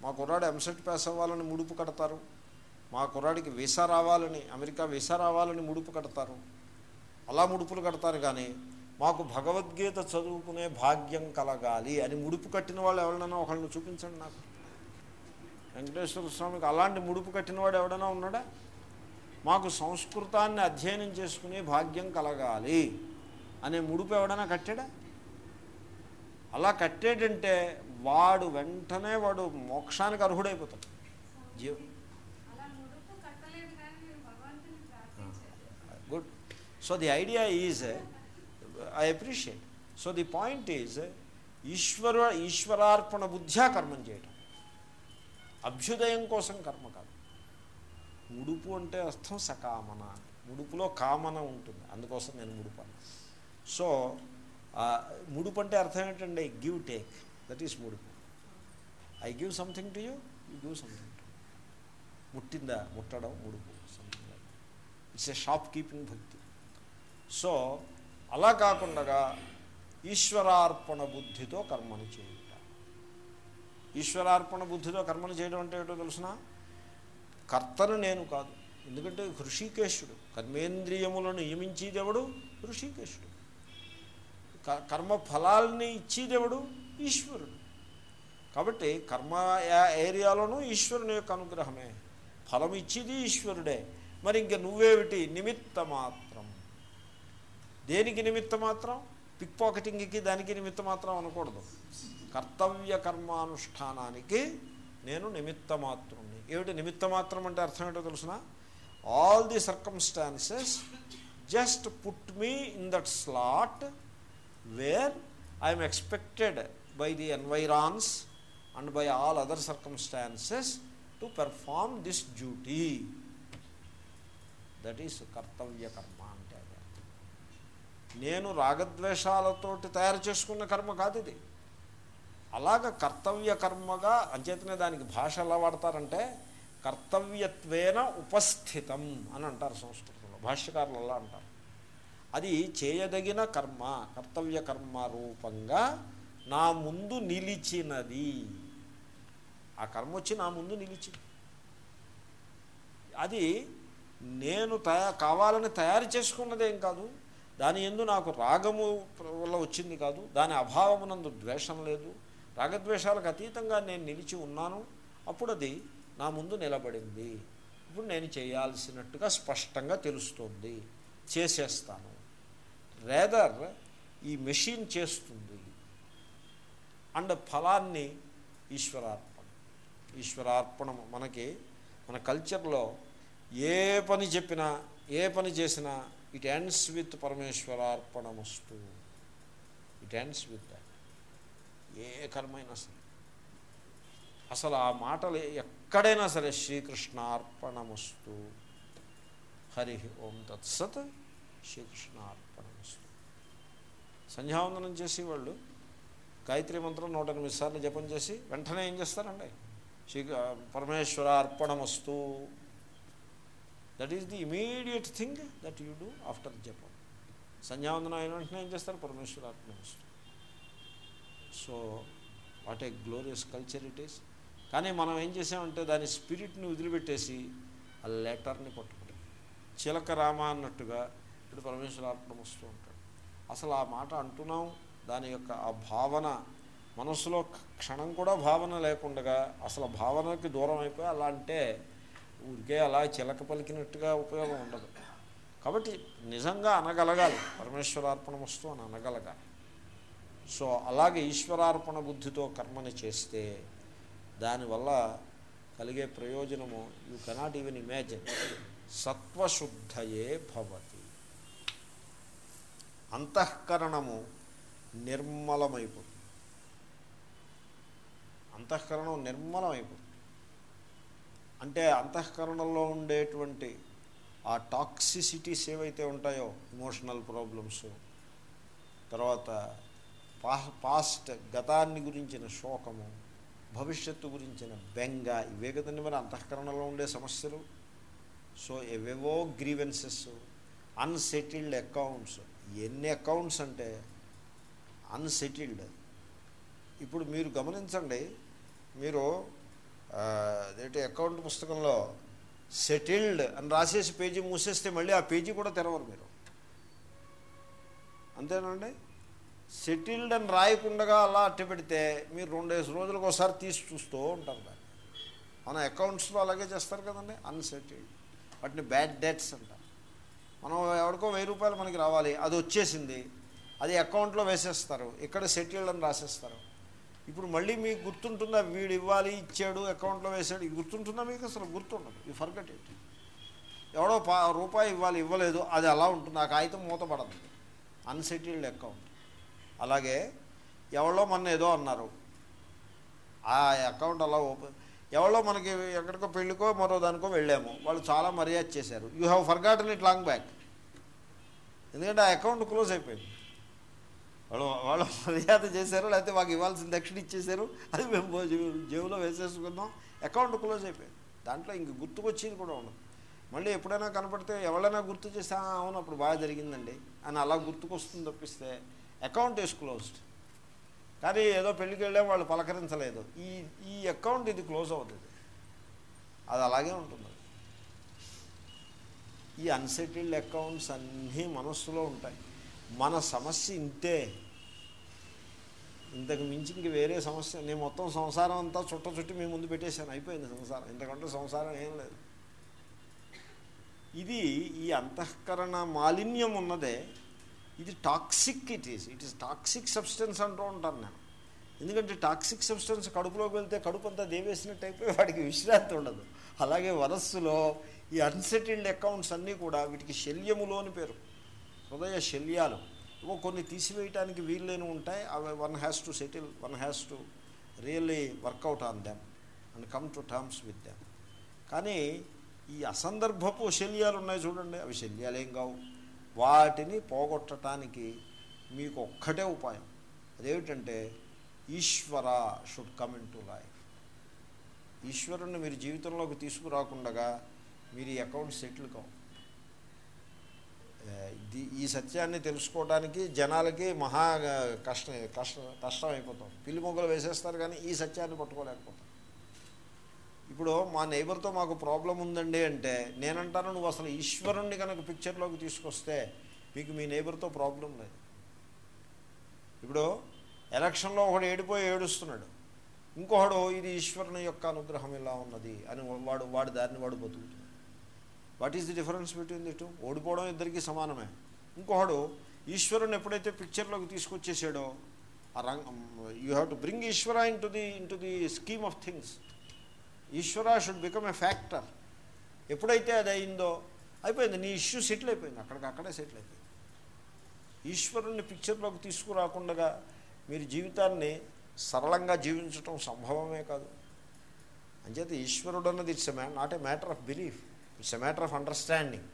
B: మా కుర్రాడు ఎంసెట్ పాస్ అవ్వాలని ముడుపు కడతారు. మా కుర్రాడికి వీసా రావాలని అమెరికా వీసా రావాలని ముడుపు కడతారు. అలా ముడుపులు కడతారు కానీ మాకు భగవద్గీత చదువుకునే భాగ్యం కలగాలి అని ముడుపు కట్టిన వాళ్ళు ఎవరైనా ఒకళ్ళని చూపించండి నాకు. వెంకటేశ్వర స్వామికి అలాంటి ముడుపు కట్టినవాడు ఎవడైనా ఉన్నాడా? మాకు సంస్కృతాన్ని అధ్యయనం చేసుకునే భాగ్యం కలగాలి అనే ముడుపు ఎవడైనా కట్టాడా? అలా కట్టేటంటే వాడు వెంటనే వాడు మోక్షానికి అర్హుడైపోతాడు. జీవ
C: అలా ముడుపు కట్టలేదు కానీ మీరు భగవంతుని ప్రార్థించారు
B: good so the idea is I appreciate so the point is ఈశ్వర ఈశ్వరార్పణ బుద్ధ్యా కర్మం చేయటం అభ్యుదయం కోసం కర్మ కాదు ముడుపు అంటే అర్థం సకామన ముడుపులో కామన ఉంటుంది అందుకోసం నేను ముడుపు సో ముడుపు అంటే అర్థం ఏంటంటే గివ్ టేక్ దట్ ఈస్ ముడుపు I give something to you you give something to ముట్టిందా ముట్టడం ముడుపు something it's a shop keeping భక్తి సో అలా కాకుండా ఈశ్వరార్పణ బుద్ధితో కర్మను చేయుట. ఈశ్వరార్పణ బుద్ధితో కర్మను చేయడం అంటే ఏంటో తెలుసిన? కర్తను నేను కాదు. ఎందుకంటే హృషికేశుడు కర్మేంద్రియములను నియమించేదెవడు హృషికేశుడు. క- కర్మ ఫలాల్ని ఇచ్చేదెవడు ఈశ్వరుడు. కాబట్టి కర్మ ఏరియాలోనూ ఈశ్వరుని యొక్క అనుగ్రహమే. ఫలం ఇచ్చేది ఈశ్వరుడే. మరి ఇంక నువ్వేమిటి? నిమిత్త మాత్రం దేనికి నిమిత్త మాత్రం? పిక్ పాకెటింగ్కి దానికి నిమిత్త మాత్రం అనకూడదు. కర్తవ్య కర్మానుష్ఠానానికి నేను నిమిత్త మాత్రుణ్ణి ఏమిటి నిమిత్త మాత్రం అంటే అర్థం ఏంటో తెలుసిన? All the circumstances just put me in that slot where I'm expected by the environs and by all other circumstances to perform this duty that is కర్తవ్య కర్మ. నేను రాగద్వేషాలతోటి తయారు చేసుకున్న కర్మ కాదు ఇది. అలాగ కర్తవ్య కర్మగా అంచేతనే దానికి భాష ఎలా వాడతారంటే కర్తవ్యత్వేన ఉపస్థితం అని అంటారు సంస్కృతంలో భాష్యకారులు అలా అంటారు. అది చేయదగిన కర్మ కర్తవ్య కర్మ రూపంగా నా ముందు నిలిచినది. ఆ కర్మ వచ్చి నా ముందు నిలిచింది. అది నేను తయా కావాలని తయారు చేసుకున్నదేం కాదు. దాని ఎందు నాకు రాగము వల్ల వచ్చింది కాదు దాని అభావమునందు ద్వేషం లేదు. రాగద్వేషాలకు అతీతంగా నేను నిలిచి ఉన్నాను. అప్పుడు అది నా ముందు నిలబడింది. ఇప్పుడు నేను చేయాల్సినట్టుగా స్పష్టంగా తెలుస్తోంది. చేసేస్తాను. రేదర్ ఈ మెషిన్ చేస్తుంది. అండ్ ఫలాన్ని ఈశ్వరార్పణ. ఈశ్వరార్పణం మనకి మన కల్చర్లో ఏ పని చెప్పినా ఏ పని చేసినా ఇట్ ఎండ్స్ విత్ పరమేశ్వరార్పణమస్తు ఇట్ ఎండ్స్ విత్ దాట్ ఏ కర్మైనా సరే. అసలు ఆ మాటలు ఎక్కడైనా సరే శ్రీకృష్ణార్పణమస్తు. హరి ఓం తత్సత్ శ్రీకృష్ణార్పణమస్తు. సంధ్యావందనం చేసి వాళ్ళు గాయత్రి మంత్రం నూట ఎనిమిది సార్లు జపం చేసి వెంటనే ఏం చేస్తారండి? Shri పరమేశ్వరార్పణమస్తు. That is the immediate thing that you do after జపం సంధ్యావందనం అయిన వెంటనే ఏం చేస్తారు? పరమేశ్వరార్పణమస్తు so what a glorious culture it is కానీ మనం ఏం చేసామంటే దాని స్పిరిట్ని వదిలిపెట్టేసి ఆ లెటర్ని పట్టుకుంటాం. చిలక రామ అన్నట్టుగా ఇప్పుడు పరమేశ్వరార్పణం వస్తూ ఉంటాడు. అసలు ఆ మాట అంటున్నాం దాని యొక్క ఆ భావన మనస్సులో క్షణం కూడా భావన లేకుండా అసలు భావనకి దూరం అయిపోయి అలా అంటే ఊరికే అలా చిలక పలికినట్టుగా ఉపయోగం ఉండదు. కాబట్టి నిజంగా అనగలగాలి. పరమేశ్వరార్పణ వస్తువు అని అనగలగాలి. సో అలాగే ఈశ్వరార్పణ బుద్ధితో కర్మని చేస్తే దానివల్ల కలిగే ప్రయోజనము యూ కెనాట్ ఈవెన్ ఇమాజిన్ సత్వశుద్ధయే భవతి. అంతఃకరణము నిర్మలమైపోతుంది. అంతఃకరణం నిర్మలమైపోతుంది. అంటే అంతఃకరణంలో ఉండేటువంటి ఆ టాక్సిసిటీస్ ఏవైతే ఉంటాయో ఇమోషనల్ ప్రాబ్లమ్స్ తర్వాత పాస్ట్ గతాన్ని గురించిన శోకము భవిష్యత్తు గురించిన బెంగ ఇవే కదండి మరి అంతఃకరణలో ఉండే సమస్యలు. సో ఎవేవో గ్రీవెన్సెస్ అన్సెటిల్డ్ అకౌంట్స్ ఎన్ని అకౌంట్స్ అంటే అన్సెటిల్డ్ ఇప్పుడు మీరు గమనించండి మీరు అదేంటి అకౌంట్ పుస్తకంలో? సెటిల్డ్ అని రాసేసి పేజీ మూసేస్తే మళ్ళీ ఆ పేజీ కూడా తెరవరు మీరు. అంతేనండి? సెటిల్డ్ అని రాయకుండా అలా అట్టి పెడితే మీరు రెండేసి రోజులకు ఒకసారి తీసి చూస్తూ ఉంటారు దాన్ని. మన అకౌంట్స్లో అలాగే చేస్తారు కదండి? అన్సెటిల్డ్ వాటిని బ్యాడ్ డెట్స్ అంటారు మనం ఎవరికో వెయ్యి రూపాయలు మనకి రావాలి. అది వచ్చేసింది. అది అకౌంట్లో వేసేస్తారు. ఇక్కడ సెటిల్డ్ అని రాసేస్తారు. ఇప్పుడు మళ్ళీ మీకు గుర్తుంటుందా? వీడు ఇవ్వాలి ఇచ్చాడు అకౌంట్లో వేసాడు ఇది గుర్తుంటుందా మీకు? అసలు గుర్తుండదు. ఈ ఫర్గట్ ఇట్ ఎవడో పా రూపాయి ఇవ్వాలి ఇవ్వలేదు అది అలా ఉంటుంది. ఆ కాగితం మూతపడదు అన్సెటిల్డ్ అకౌంట్ అలాగే ఎవరో మన ఏదో అన్నారు. ఆ అకౌంట్ అలా ఓపెన్ ఎవరో మనకి ఎక్కడికో పెళ్ళికో మరో దానికో వెళ్ళాము. వాళ్ళు చాలా మర్యాద చేశారు. You have forgotten it long back ఎందుకంటే ఆ అకౌంట్ క్లోజ్ అయిపోయింది. వాళ్ళు వాళ్ళు మర్యాద చేశారు లేకపోతే మాకు ఇవ్వాల్సిన దక్షిణ ఇచ్చేశారు. అది మేము జేబులో వేసేసుకున్నాం అకౌంట్ క్లోజ్ అయిపోయింది. దాంట్లో ఇంక గుర్తుకొచ్చేది కూడా ఉండదు. మళ్ళీ ఎప్పుడైనా కనపడితే ఎవరైనా గుర్తు చేస్తే అవును అప్పుడు బాగా జరిగిందండి అని అలా గుర్తుకొస్తుంది తప్పిస్తే అకౌంట్ ఇస్ క్లోజ్డ్. కానీ ఏదో పెళ్ళికి వెళ్ళాం వాళ్ళు పలకరించలేదు. ఈ ఈ అకౌంట్ ఇది క్లోజ్ అవుతుంది. అది అలాగే ఉంటుంది. ఈ అన్సెటిల్డ్ అకౌంట్స్ అన్నీ మనస్సులో ఉంటాయి. మన సమస్య ఇంతే. ఇంతకు మించి ఇంక వేరే సమస్య. నేను మొత్తం సంసారం అంతా చుట్ట చుట్టి మీ ముందు పెట్టేశాను. అయిపోయింది సంసారం. ఇంతకంటే సంసారం ఏం లేదు. ఇది ఈ అంతఃకరణ మాలిన్యం ఉన్నదే. ఇది toxic it is. It is toxic substance అంటూ ఉంటాను నేను. ఎందుకంటే టాక్సిక్ సబ్స్టెన్స్ కడుపులోకి వెళ్తే కడుపు అంతా దేవేసినట్టు అయిపోయి వాడికి విశ్రాంతి ఉండదు. అలాగే వరస్సులో ఈ అన్సెటిల్డ్ అకౌంట్స్ అన్నీ కూడా వీటికి శల్యములు అని పేరు. హృదయ శల్యాలు. ఇవో కొన్ని తీసివేయటానికి వీళ్ళని ఉంటాయి. అవి one has to settle one has to really work out on them and come to terms with them. కానీ ఈ అసందర్భపు శల్యాలు ఉన్నాయి చూడండి. అవి శల్యాలేం కావు. వాటిని పోగొట్టడానికి మీకు ఒక్కటే ఉపాయం. అదేమిటంటే Ishwara should come into life. ఈశ్వరుణ్ణి మీరు జీవితంలోకి తీసుకురాకుండగా మీరు ఈ అకౌంట్ సెటిల్ కావు. ఈ సత్యాన్ని తెలుసుకోవడానికి జనాలకి మహా కష్టం కష్టం కష్టం అయిపోతాం పిల్లి మొగ్గలు వేసేస్తారు కానీ ఈ సత్యాన్ని పట్టుకోలేకపోతాం. ఇప్పుడు మా నైబర్తో మాకు ప్రాబ్లం ఉందండి అంటే నేనంటాను నువ్వు అసలు ఈశ్వరుణ్ణి కనుక పిక్చర్లోకి తీసుకొస్తే మీకు మీ నైబర్తో ప్రాబ్లం లేదు. ఇప్పుడు ఎలక్షన్లో ఒకడు ఏడిపోయి ఏడుస్తున్నాడు. ఇంకొకడు ఇది ఈశ్వరుని యొక్క అనుగ్రహం ఇలా ఉన్నది అని వాడు వాడు దారిని వాడు బతుకుతుంది what is the difference between the two? ఓడిపోవడం ఇద్దరికీ సమానమే. ఇంకొకడు ఈశ్వరుని ఎప్పుడైతే పిక్చర్లోకి తీసుకొచ్చేసాడో ఆ రంగ్ you have to bring Ishwara into the into the scheme of things Ishwara should become a factor ఎప్పుడైతే అది అయిందో అయిపోయింది. నీ ఇష్యూ సెటిల్ అయిపోయింది. అక్కడికి అక్కడే సెటిల్ అయిపోయింది. ఈశ్వరుణ్ణి పిక్చర్లోకి తీసుకురాకుండా మీరు జీవితాన్ని సరళంగా జీవించటం సంభవమే కాదు. అంచేత ఈశ్వరుడు అన్నది ఇట్స్ మ్యా not a matter of belief it's a matter of understanding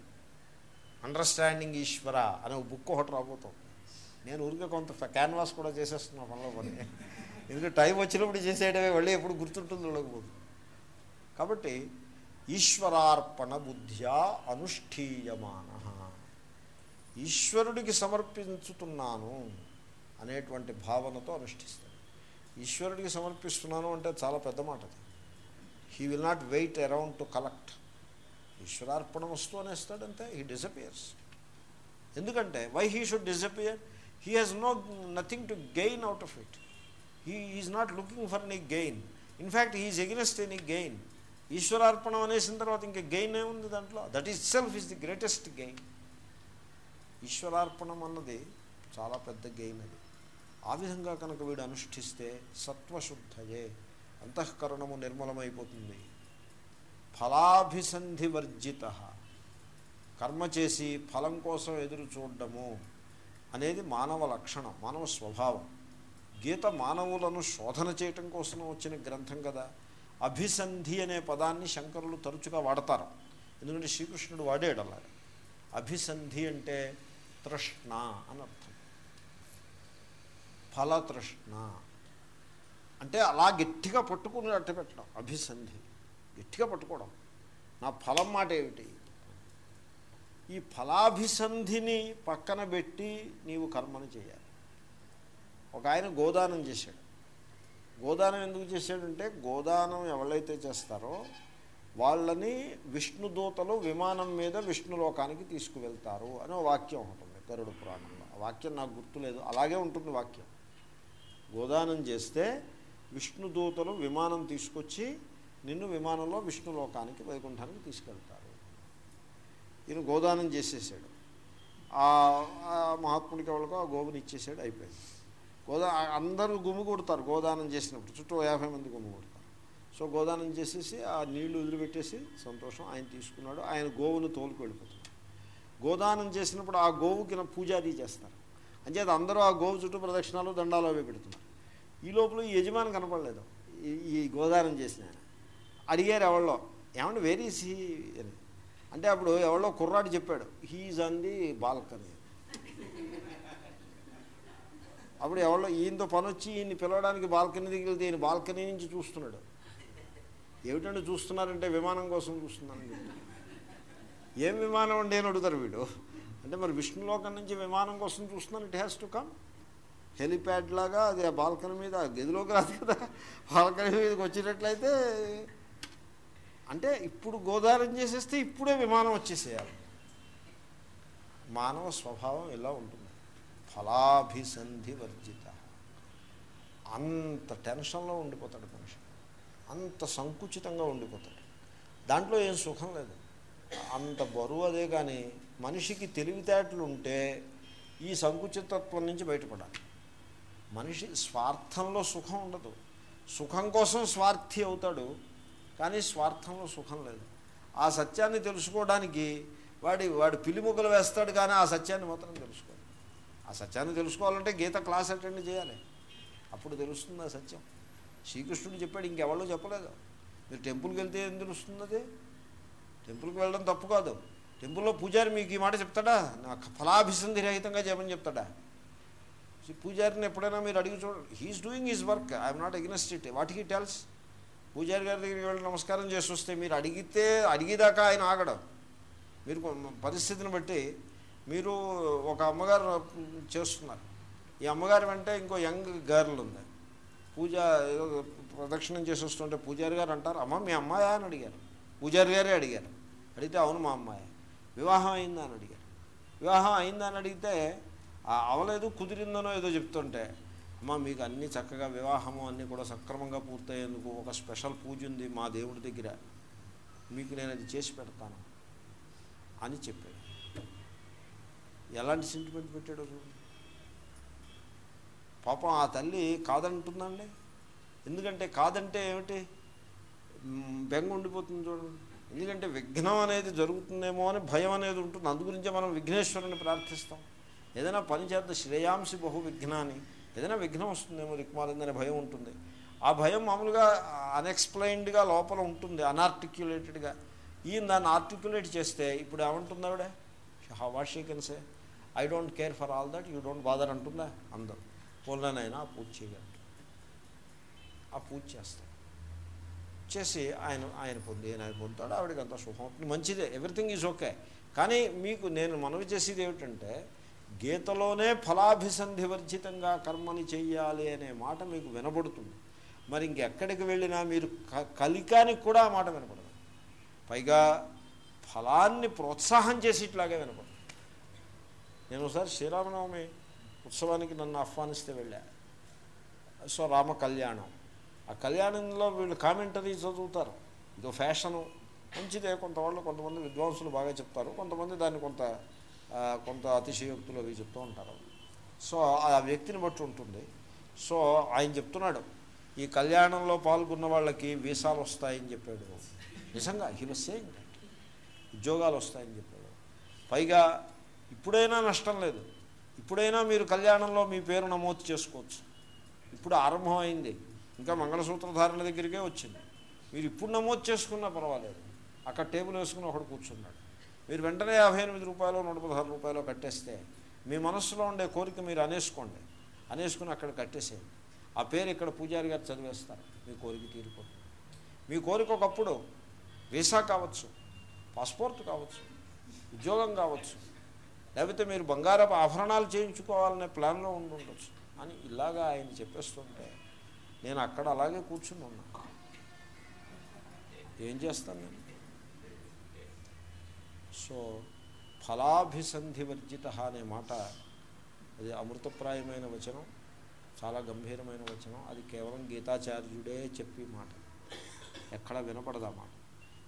B: understanding Ishwara అనే ఒక బుక్ ఒకటి రాబోతుంది. నేను ఊరికే కొంత క్యాన్వాస్ కూడా చేసేస్తున్నా పనిలో పని ఎందుకంటే టైం వచ్చినప్పుడు చేసేయడమే మళ్ళీ ఎప్పుడు గుర్తుంటుంది ఉండకపోతుంది కాబట్టి ఈశ్వరార్పణ బుద్ధ్యా అనుష్ఠీయమాన. ఈశ్వరుడికి సమర్పించుతున్నాను అనేటువంటి భావనతో అనుష్ఠిస్తాను ఈశ్వరుడికి సమర్పిస్తున్నాను అంటే చాలా పెద్ద మాట అది he will not wait around to collect ఈశ్వరార్పణ వస్తువు అనేస్తాడంతే హీ డిసపియర్స్ ఎందుకంటే why he should disappear he has no nothing to gain out of it he is not looking for any gain in fact he is against any gain ఈశ్వరార్పణం అనేసిన తర్వాత ఇంకా gain ఏముంది దాంట్లో? That is self is the greatest gain ఈశ్వరార్పణం అన్నది చాలా పెద్ద gain అది. ఆ విధంగా కనుక వీడు అనుష్ఠిస్తే సత్వశుద్ధయే అంతఃకరణము నిర్మలమైపోతుంది. ఫలాభిసంధి వర్జిత కర్మ చేసి ఫలం కోసం ఎదురు చూడడము అనేది మానవ లక్షణం మానవ స్వభావం. గీత మానవులను శోధన చేయటం కోసం వచ్చిన గ్రంథం కదా. అభిసంధి అనే పదాన్ని శంకరులు తరచుగా వాడతారు. ఎందుకంటే శ్రీకృష్ణుడు వాడాడు అలాగే అభిసంధి అంటే తృష్ణ అని అర్థం. ఫలతృష్ణ. అంటే అలా గట్టిగా పట్టుకుని అట్ట పెట్టడం అభిసంధి. గట్టిగా పట్టుకోవడం. నా ఫలం మాట ఏమిటి? ఈ ఫలాభిసంధిని పక్కన పెట్టి నీవు కర్మను చేయాలి. ఒక ఆయన గోదానం చేశాడు. గోదానం ఎందుకు చేశాడంటే గోదానం ఎవరైతే చేస్తారో వాళ్ళని విష్ణుదూతలు విమానం మీద విష్ణులోకానికి తీసుకువెళ్తారు అనే వాక్యం ఉంటుంది గరుడ పురాణంలో. ఆ వాక్యం నాకు గుర్తులేదు. అలాగే ఉంటుంది వాక్యం. గోదానం చేస్తే విష్ణుదూతలు విమానం తీసుకొచ్చి నిన్ను విమానంలో విష్ణులోకానికి వైకుంఠానికి తీసుకెళ్తారు. ఈయన గోదానం చేసేసాడు. ఆ మహాత్ముడికి ఎవరికో ఆ గోవుని ఇచ్చేసాడు అయిపోయింది. గోదా అందరూ గుమ్మి కొడతారు గోదానం చేసినప్పుడు చుట్టూ యాభై మంది గుమ్మి కొడతారు. సో గోదానం చేసేసి ఆ నీళ్ళు వదిలిపెట్టేసి సంతోషం ఆయన తీసుకున్నాడు ఆయన గోవును తోలుకు వెళ్ళిపోతున్నాడు గోదానం చేసినప్పుడు ఆ గోవుకి పూజాది చేస్తారు. అంచేత అందరూ ఆ గోవు చుట్టూ ప్రదక్షిణాలు దండాలు అవి పెడుతున్నారు. ఈ లోపల ఈ యజమాని కనపడలేదు ఈ- ఈ గోదానం చేసిన ఆయన. అడిగారు ఎవళ్ళో ఏమంటే వెరీ సీ అని. అంటే అప్పుడు ఎవరో కుర్రాడు చెప్పాడు హీఈస్ ఆన్ ది బాల్కనీ అప్పుడు ఎవరో ఈయనతో పని వచ్చి ఈయన్ని పిలవడానికి బాల్కనీ దగ్గర వెళ్తే ఈయన బాల్కనీ నుంచి చూస్తున్నాడు. ఏమిటంటే చూస్తున్నారంటే విమానం కోసం చూస్తున్నాను ఏం విమానం అండి అని అడుగుతారు వీడు. అంటే మరి విష్ణులోకం నుంచి విమానం కోసం చూస్తున్నాను it has to come helipad లాగా అది ఆ బాల్కనీ మీద గదిలోకి రాదు కదా. బాల్కనీ మీదకి వచ్చేటట్లయితే అంటే ఇప్పుడు గోదారం చేసేస్తే ఇప్పుడే విమానం వచ్చేసేయాలి. మానవ స్వభావం ఇలా ఉంటుంది? ఫలాభిసంధి వర్జిత. అంత టెన్షన్లో ఉండిపోతాడు మనిషి. అంత సంకుచితంగా ఉండిపోతాడు. దాంట్లో ఏం సుఖం లేదు. అంత బరువు అదే కానీ మనిషికి తెలివితేటలు ఉంటే ఈ సంకుచితత్వం నుంచి బయటపడాలి. మనిషి స్వార్థంలో సుఖం ఉండదు. సుఖం కోసం స్వార్థి అవుతాడు. కానీ స్వార్థంలో సుఖం లేదు. ఆ సత్యాన్ని తెలుసుకోవడానికి వాడి వాడు పిల్లిముక్కలు వేస్తాడు కానీ ఆ సత్యాన్ని మాత్రం తెలుసుకోవాలి ఆ సత్యాన్ని తెలుసుకోవాలంటే గీత క్లాస్ అటెండ్ చేయాలి. అప్పుడు తెలుస్తుంది ఆ సత్యం. శ్రీకృష్ణుడు చెప్పాడు ఇంకెవరో చెప్పలేదు. మీరు టెంపుల్కి వెళ్తే ఏం తెలుస్తుంది అది టెంపుల్కి వెళ్ళడం తప్పు కాదు. టెంపుల్లో పూజారి మీకు ఈ మాట చెప్తాడా? నాకు ఫలాభిసంధి రహితంగా చేయమని చెప్తాడా? పూజారిని ఎప్పుడైనా మీరు అడిగి చూడండి he is doing his work I'm not against it what he tells పూజారి గారి దగ్గరికి వెళ్ళి నమస్కారం చేసి వస్తే మీరు అడిగితే అడిగేదాకా ఆయన ఆగడం. మీరు పరిస్థితిని బట్టి మీరు ఒక అమ్మగారు చేస్తున్నారు. ఈ అమ్మగారు వెంటే ఇంకో యంగ్ గర్ల్ ఉంది. పూజ ప్రదక్షిణం చేసి వస్తుంటే పూజారి గారు అంటారు అమ్మ మీ అమ్మాయా? అని అడిగారు. పూజారి గారే అడిగారు. అడిగితే అవును మా అమ్మాయి. వివాహం అయిందా? అని అడిగారు. వివాహం అయిందా? అని అడిగితే అవలేదు కుదిరిందనో ఏదో చెప్తుంటే అమ్మ మీకు అన్నీ చక్కగా వివాహము అన్నీ కూడా సక్రమంగా పూర్తయ్యేందుకు ఒక స్పెషల్ పూజ ఉంది మా దేవుడి దగ్గర. మీకు నేను అది చేసి పెడతాను అని చెప్పాడు. ఎలాంటి సెంటిమెంట్ పెట్టాడు పాపం ఆ తల్లి కాదంటుందండి? ఎందుకంటే కాదంటే ఏమిటి? బెంగ ఉండిపోతుంది చూడండి. ఎందుకంటే విఘ్నం అనేది జరుగుతుందేమో అని భయం అనేది ఉంటుంది. అందు గురించి మనం విఘ్నేశ్వరుని ప్రార్థిస్తాం. ఏదైనా పని చేద్దాం. శ్రేయాంసి బహు విఘ్నాన్ని. ఏదైనా విఘ్నం వస్తుందేమో దిక్మాలిందనే భయం ఉంటుంది. ఆ భయం మామూలుగా అన్ఎక్స్ప్లెయిన్డ్గా లోపల ఉంటుంది అన్ఆర్టిక్యులేటెడ్గా ఈయన దాన్ని ఆర్టిక్యులేట్ చేస్తే ఇప్పుడు ఏమంటుంది ఆవిడ? What she can say I don't care for all that you don't bother అంటుందా? అందరు పోలనైనా ఆ పూజ చేయగలరు ఆ పూజ చేస్తాం చేసి ఆయన ఆయన పొంది ఆయన పొందుతాడు ఆవిడకి అంత శుభం మంచిదే ఎవ్రీథింగ్ ఈజ్ ఓకే కానీ మీకు నేను మనవి చేసేది ఏమిటంటే గీతలోనే ఫలాభిసంధి వర్జితంగా కర్మని చెయ్యాలి అనే మాట మీకు వినబడుతుంది. మరి ఇంకెక్కడికి వెళ్ళినా మీరు క- కలికానికి కూడా ఆ మాట వినపడదు పైగా ఫలాన్ని ప్రోత్సాహం చేసేట్లాగే వినపడదు నేను ఒకసారి శ్రీరామనవమి ఉత్సవానికి నన్ను ఆహ్వానిస్తే వెళ్ళా. సో రామ కళ్యాణం ఆ కళ్యాణంలో వీళ్ళు కామెంటరీ చదువుతారు. ఇదో ఫ్యాషను. మంచిదే కొంతవాళ్ళు కొంతమంది విద్వాంసులు బాగా చెప్తారు. కొంతమంది దాన్ని కొంత కొంత అతిశయోక్తులు అవి చెప్తూ ఉంటారు. సో ఆ వ్యక్తిని బట్టి ఉంటుంది. సో ఆయన చెప్తున్నాడు ఈ కళ్యాణంలో పాల్గొన్న వాళ్ళకి వీసాలు వస్తాయని చెప్పాడు. నిజంగా హీ వాజ్ సేయింగ్ ఉద్యోగాలు వస్తాయని చెప్పాడు. పైగా ఇప్పుడైనా నష్టం లేదు. ఇప్పుడైనా మీరు కళ్యాణంలో మీ పేరు నమోదు చేసుకోవచ్చు. ఇప్పుడు ఆరంభం అయింది. ఇంకా మంగళసూత్రధారణ దగ్గరికే వచ్చింది. మీరు ఇప్పుడు నమోదు చేసుకున్నా పర్వాలేదు. అక్కడ టేబుల్ వేసుకుని ఒకడు కూర్చున్నాడు. మీరు వెంటనే యాభై ఎనిమిది రూపాయలు నూట పదహారు రూపాయలు కట్టేస్తే మీ మనస్సులో ఉండే కోరిక మీరు అనేసుకోండి. అనేసుకుని అక్కడ కట్టేసేయండి. ఆ పేరు ఇక్కడ పూజారి గారు చదివేస్తారు. మీ కోరిక తీరుకో. మీ కోరిక ఒకప్పుడు వీసా కావచ్చు పాస్పోర్ట్ కావచ్చు ఉద్యోగం కావచ్చు లేకపోతే మీరు బంగారపు ఆభరణాలు చేయించుకోవాలనే ప్లాన్లో ఉండుండొచ్చు అని ఇలాగా ఆయన చెప్పేస్తుంటే నేను అక్కడ అలాగే కూర్చుని ఉన్నా. ఏం చేస్తాను నేను? సో ఫలాభిసంధి వర్జిత అనే మాట అది అమృతప్రాయమైన వచనం చాలా గంభీరమైన వచనం. అది కేవలం గీతాచార్యుడే చెప్పి మాట. ఎక్కడ వినపడదా మాట.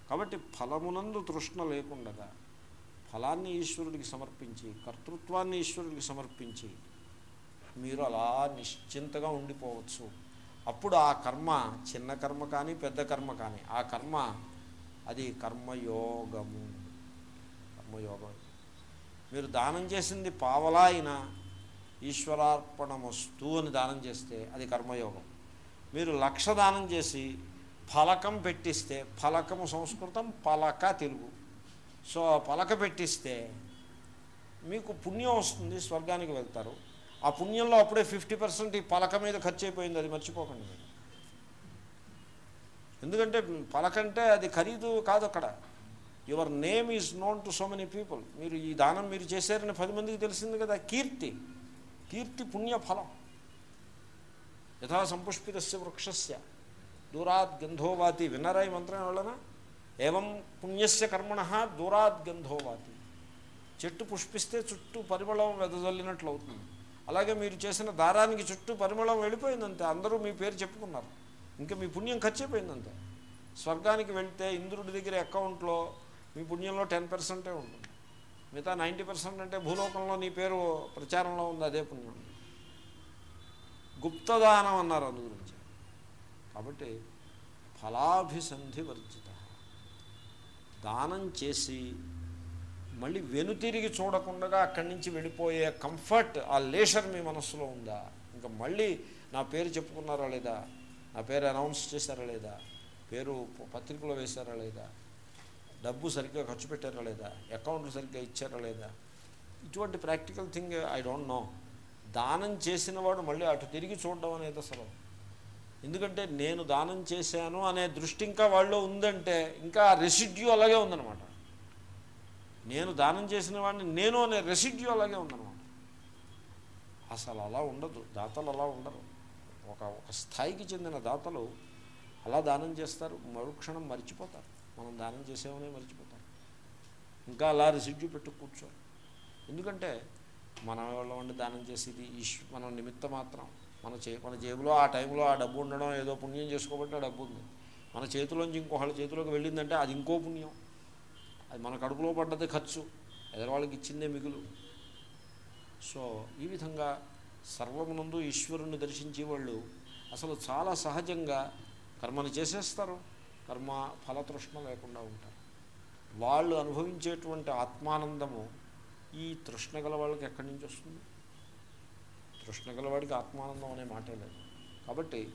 B: కాబట్టి ఫలమునందు తృష్ణ లేకుండగా ఫలాన్ని ఈశ్వరుడికి సమర్పించి కర్తృత్వాన్ని ఈశ్వరుడికి సమర్పించి మీరు అలా నిశ్చింతగా ఉండిపోవచ్చు. అప్పుడు ఆ కర్మ చిన్న కర్మ కానీ పెద్ద కర్మ కానీ ఆ కర్మ అది కర్మయోగము. కర్మయోగం మీరు దానం చేసింది పావలా అయినా ఈశ్వరార్పణమస్తు అని దానం చేస్తే అది కర్మయోగం. మీరు లక్ష దానం చేసి ఫలకం పెట్టిస్తే ఫలకము సంస్కృతం పలక తెలుగు. సో పలక పెట్టిస్తే మీకు పుణ్యం వస్తుంది స్వర్గానికి వెళ్తారు. ఆ పుణ్యంలో అప్పుడే ఫిఫ్టీ పర్సెంట్ ఈ పలక మీద ఖర్చు అయిపోయింది అది మర్చిపోకండి మీరు. ఎందుకంటే పలకంటే అది ఖరీదు కాదు అక్కడ. Your name is known to so many people. మీరు ఈ దానం మీరు చేశారని పది మందికి తెలిసింది కదా కీర్తి. కీర్తి పుణ్యఫలం యథా సంపుష్పితస్య వృక్షస్య. దూరాత్ గంధోవాతి. విన్నరా ఈ మంత్రం వలన ఏవం పుణ్యస్య కర్మణ దూరాత్ గంధోవాతి. చెట్టు పుష్పిస్తే చుట్టూ పరిమళం వెదజల్లినట్లు అవుతుంది అలాగే మీరు చేసిన దారానికి చుట్టూ పరిమళం వెళ్ళిపోయిందంతే. అందరూ మీ పేరు చెప్పుకున్నారు. ఇంకా మీ పుణ్యం ఖర్చు అయిపోయిందంతే. స్వర్గానికి వెళ్తే ఇంద్రుడి దగ్గర అకౌంట్లో మీ పుణ్యంలో టెన్ పర్సెంటే ఉంటుంది. మిగతా నైంటీ పర్సెంట్ అంటే భూలోకంలో నీ పేరు ప్రచారంలో ఉంది అదే పుణ్యం. గుప్తదానం అన్నారు అందు గురించి. కాబట్టి ఫలాభిసంధి వర్జిత. దానం చేసి మళ్ళీ వెనుతిరిగి చూడకుండా అక్కడి నుంచి వెళ్ళిపోయే కంఫర్ట్ ఆ లేషర్ మీ మనస్సులో ఉందా? ఇంకా మళ్ళీ నా పేరు చెప్పుకున్నారా లేదా? నా పేరు అనౌన్స్ చేశారా లేదా? పేరు పత్రికలో వేశారా లేదా? డబ్బు సరిగ్గా ఖర్చు పెట్టారా లేదా? అకౌంట్లు సరిగ్గా ఇచ్చారా లేదా? ఇటువంటి practical thing I don't know. దానం చేసిన వాడు మళ్ళీ అటు తిరిగి చూడడం అనేది అసలు. ఎందుకంటే నేను దానం చేశాను అనే దృష్టి ఇంకా వాళ్ళు ఉందంటే ఇంకా రెసిడ్యూ అలాగే ఉందన్నమాట. నేను దానం చేసిన వాడిని నేను అనే రెసిడ్యూ అలాగే ఉందన్నమాట. అసలు అలా ఉండదు. దాతలు అలా ఉండరు. ఒక ఒక స్థాయికి చెందిన దాతలు అలా దానం చేస్తారు మరుక్షణం మర్చిపోతారు. మనం దానం చేసామనే మర్చిపోతాం. ఇంకా అలా రెసిడ్యూ పెట్టు కూర్చోరు ఎందుకంటే మన వాళ్ళ వండి దానం చేసేది? ఈశ్వ మన నిమిత్త మాత్రం. మన చే మన జేబులో ఆ టైంలో ఆ డబ్బు ఉండడం ఏదో పుణ్యం చేసుకోబట్టి ఆ డబ్బు ఉంది. మన చేతిలోంచి ఇంకొకళ్ళ చేతిలోకి వెళ్ళిందంటే అది ఇంకో పుణ్యం. అది మన కడుపులో పడ్డది ఖర్చు. ఎదరవాళ్ళకి ఇచ్చిందే మిగులు. సో ఈ విధంగా సర్వమునందు ఈశ్వరుణ్ణి దర్శించే వాళ్ళు అసలు చాలా సహజంగా కర్మను చేసేస్తారు. కర్మ ఫలతృష్ణ లేకుండా ఉంటారు. వాళ్ళు అనుభవించేటువంటి ఆత్మానందము ఈ తృష్ణ గల వాళ్ళకి ఎక్కడి నుంచి వస్తుంది? తృష్ణ గలవాడికి ఆత్మానందం అనే మాటే లేదు. కాబట్టి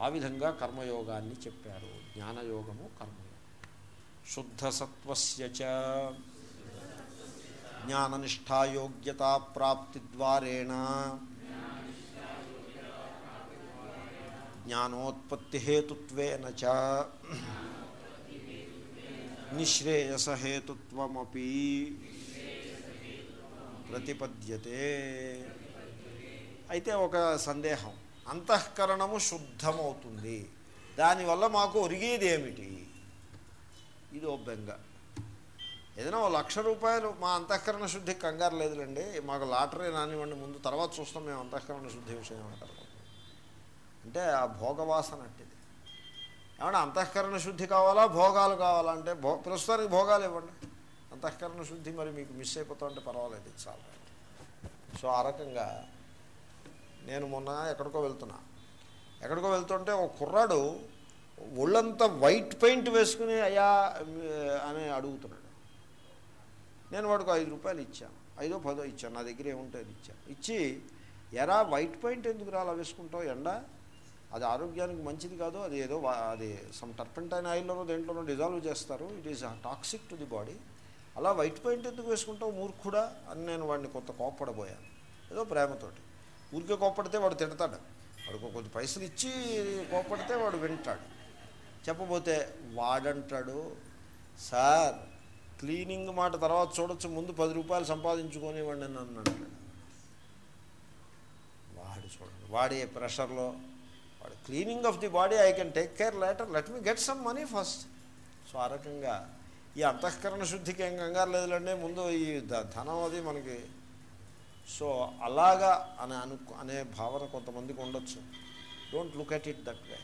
B: ఆ విధంగా కర్మయోగాన్ని చెప్పారు. జ్ఞానయోగము కర్మయోగం. శుద్ధ సత్వస్య చ జ్ఞాననిష్టాయోగ్యతా ప్రాప్తి జ్ఞానోత్పత్తి హేతుత్వేన చ. నిశ్రేయసహేతుత్వమపి. ప్రతిపద్యతే. అయితే ఒక సందేహం. అంతఃకరణము శుద్ధమవుతుంది. దానివల్ల మాకు ఒరిగేది ఏమిటి ఇది ఓ బెంగ ఏదైనా ఓ లక్ష రూపాయలు మా అంతఃకరణ శుద్ధి కంగారు లేదులేండి. మాకు లాటరీ రానివ్వండి ముందు తర్వాత చూస్తాం మేము అంతఃకరణ శుద్ధి విషయం అంటారు అంటే ఆ భోగవాసన అట్టిది ఏమన్నా అంతఃకరణ శుద్ధి కావాలా? భోగాలు కావాలా? అంటే భో ప్రస్తుతానికి భోగాలు ఇవ్వండి. అంతఃకరణ శుద్ధి మరి మీకు మిస్ అయిపోతామంటే పర్వాలేదు చాలా. సో ఆ రకంగా నేను మొన్న ఎక్కడికో వెళ్తున్నా. ఎక్కడికో వెళ్తుంటే ఒక కుర్రాడు ఒళ్ళంతా వైట్ పెయింట్ వేసుకుని అయ్యా అని అడుగుతున్నాడు. నేను వాడికి ఐదు రూపాయలు ఇచ్చాను. ఐదో పదో ఇచ్చాను. నా దగ్గర ఏముంటే అది ఇచ్చాను. ఇచ్చి ఎరా వైట్ పెయింట్ ఎందుకు రా అలా వేసుకుంటావు? ఎండా? అది ఆరోగ్యానికి మంచిది కాదు అది ఏదో అది సమ్ టర్పెంటైన్ ఆయిల్లోనో దేంట్లోనో డిజాల్వ్ చేస్తారు. It is toxic to the body అలా వైట్ పెయింట్ ఎందుకు వేసుకుంటావు? మూర్ఖుడా అని నేను వాడిని కొంత కోప్పడబోయాను. ఏదో ప్రేమతోటి. ఊరికే కోప్పడితే వాడు తిడతాడు. వాడికి ఒక కొద్ది పైసలు ఇచ్చి కోప్పడితే వాడు వింటాడు. చెప్పబోతే వాడంటాడు సార్ క్లీనింగ్ మాట తర్వాత చూడొచ్చు. ముందు పది రూపాయలు సంపాదించుకొని వాడిని నన్ను అంటాడు వాడు చూడండి. వాడి ప్రెషర్లో వాడు cleaning of the body I can take care later let me get some money first. So ఆ రకంగా ఈ అంతఃకరణ శుద్ధికి ఏం కంగారు లేదులండి ముందు ఈ ధనం అది మనకి. సో అలాగా అని అను అనే భావన కొంతమందికి ఉండొచ్చు. Don't look at it that way.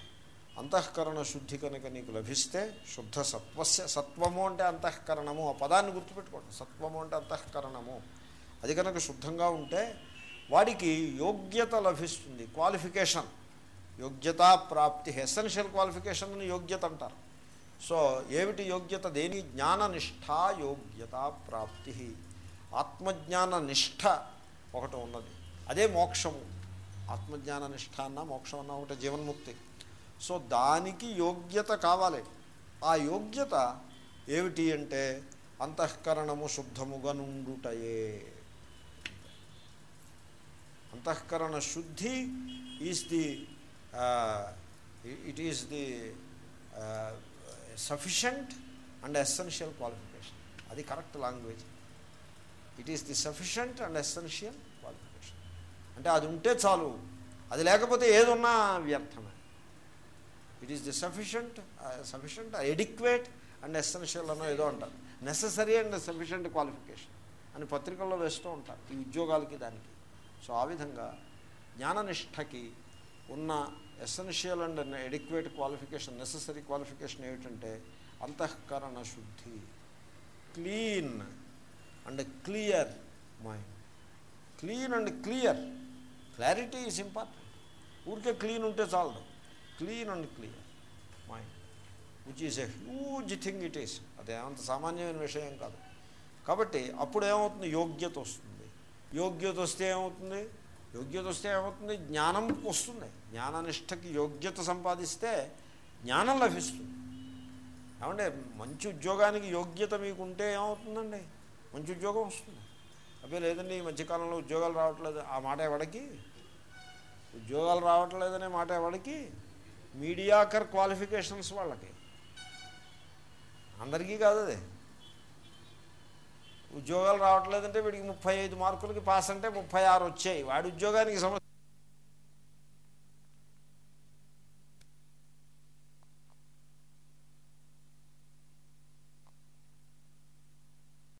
B: అంతఃకరణ శుద్ధి కనుక నీకు లభిస్తే శుద్ధ సత్వస్య సత్వము అంటే అంతఃకరణము. ఆ పదాన్ని గుర్తుపెట్టుకోండి. సత్వము అంటే అంతఃకరణము. అది కనుక శుద్ధంగా ఉంటే వాడికి యోగ్యత లభిస్తుంది క్వాలిఫికేషన్. యోగ్యతా ప్రాప్తి ఎసెన్షియల్ క్వాలిఫికేషన్ని యోగ్యత అంటారు. సో ఏమిటి యోగ్యత? దేని? జ్ఞాన నిష్ఠా యోగ్యత ప్రాప్తి ఆత్మజ్ఞాన నిష్ఠ ఒకటి ఉన్నది. అదే మోక్షము. ఆత్మజ్ఞాన నిష్ఠ అన్న మోక్షం అన్న ఒకటి జీవన్ముక్తి. సో దానికి యోగ్యత కావాలి. ఆ యోగ్యత ఏమిటి అంటే అంతఃకరణము శుద్ధముగా నుండుటయే. అంతఃకరణ శుద్ధి is the it is the sufficient and essential qualification అది correct language it is the sufficient and essential qualification అంటే అది ఉంటే చాలు. అది లేకపోతే ఏదున్నా వ్యర్థమే. It is the sufficient sufficient adequate and essential అన్న ఏదో అంటారు. నెససరీ అండ్ సఫిషియంట్ క్వాలిఫికేషన్ అని పత్రికల్లో వేస్తూ ఉంటారు. ఈ ఉద్యోగాలకి దానికి. సో ఆ విధంగా జ్ఞాననిష్టకి ఉన్న essential and adequate qualification necessary qualification ఏమిటంటే అంతఃకరణ శుద్ధి. Clean and clear mind. Clean and clear. Clarity is important. ఊరికే క్లీన్ ఉంటే చాలదు. Clean and clear mind which is a huge thing it is అదే అంత సామాన్యమైన విషయం కాదు. కాబట్టి అప్పుడు ఏమవుతుంది? యోగ్యత వస్తుంది. యోగ్యత వస్తే ఏమవుతుంది? యోగ్యత వస్తే ఏమవుతుంది? జ్ఞానం వస్తుంది. జ్ఞాననిష్టకి యోగ్యత సంపాదిస్తే జ్ఞానం లభిస్తుంది. ఏమంటే మంచి ఉద్యోగానికి యోగ్యత మీకు ఉంటే ఏమవుతుందండి? మంచి ఉద్యోగం వస్తుంది. అదే లేదండి ఈ మధ్యకాలంలో ఉద్యోగాలు రావట్లేదు. ఆ మాట ఎవడికి? ఉద్యోగాలు రావట్లేదనే మాట ఎవడికి? మీడియాకర్ క్వాలిఫికేషన్స్ వాళ్ళకి. అందరికీ కాదు అది ఉద్యోగాలు రావట్లేదంటే వీడికి ముప్పై ఐదు మార్కులకి పాస్ అంటే ముప్పై ఆరు వచ్చాయి. వాడి ఉద్యోగానికి సమస్య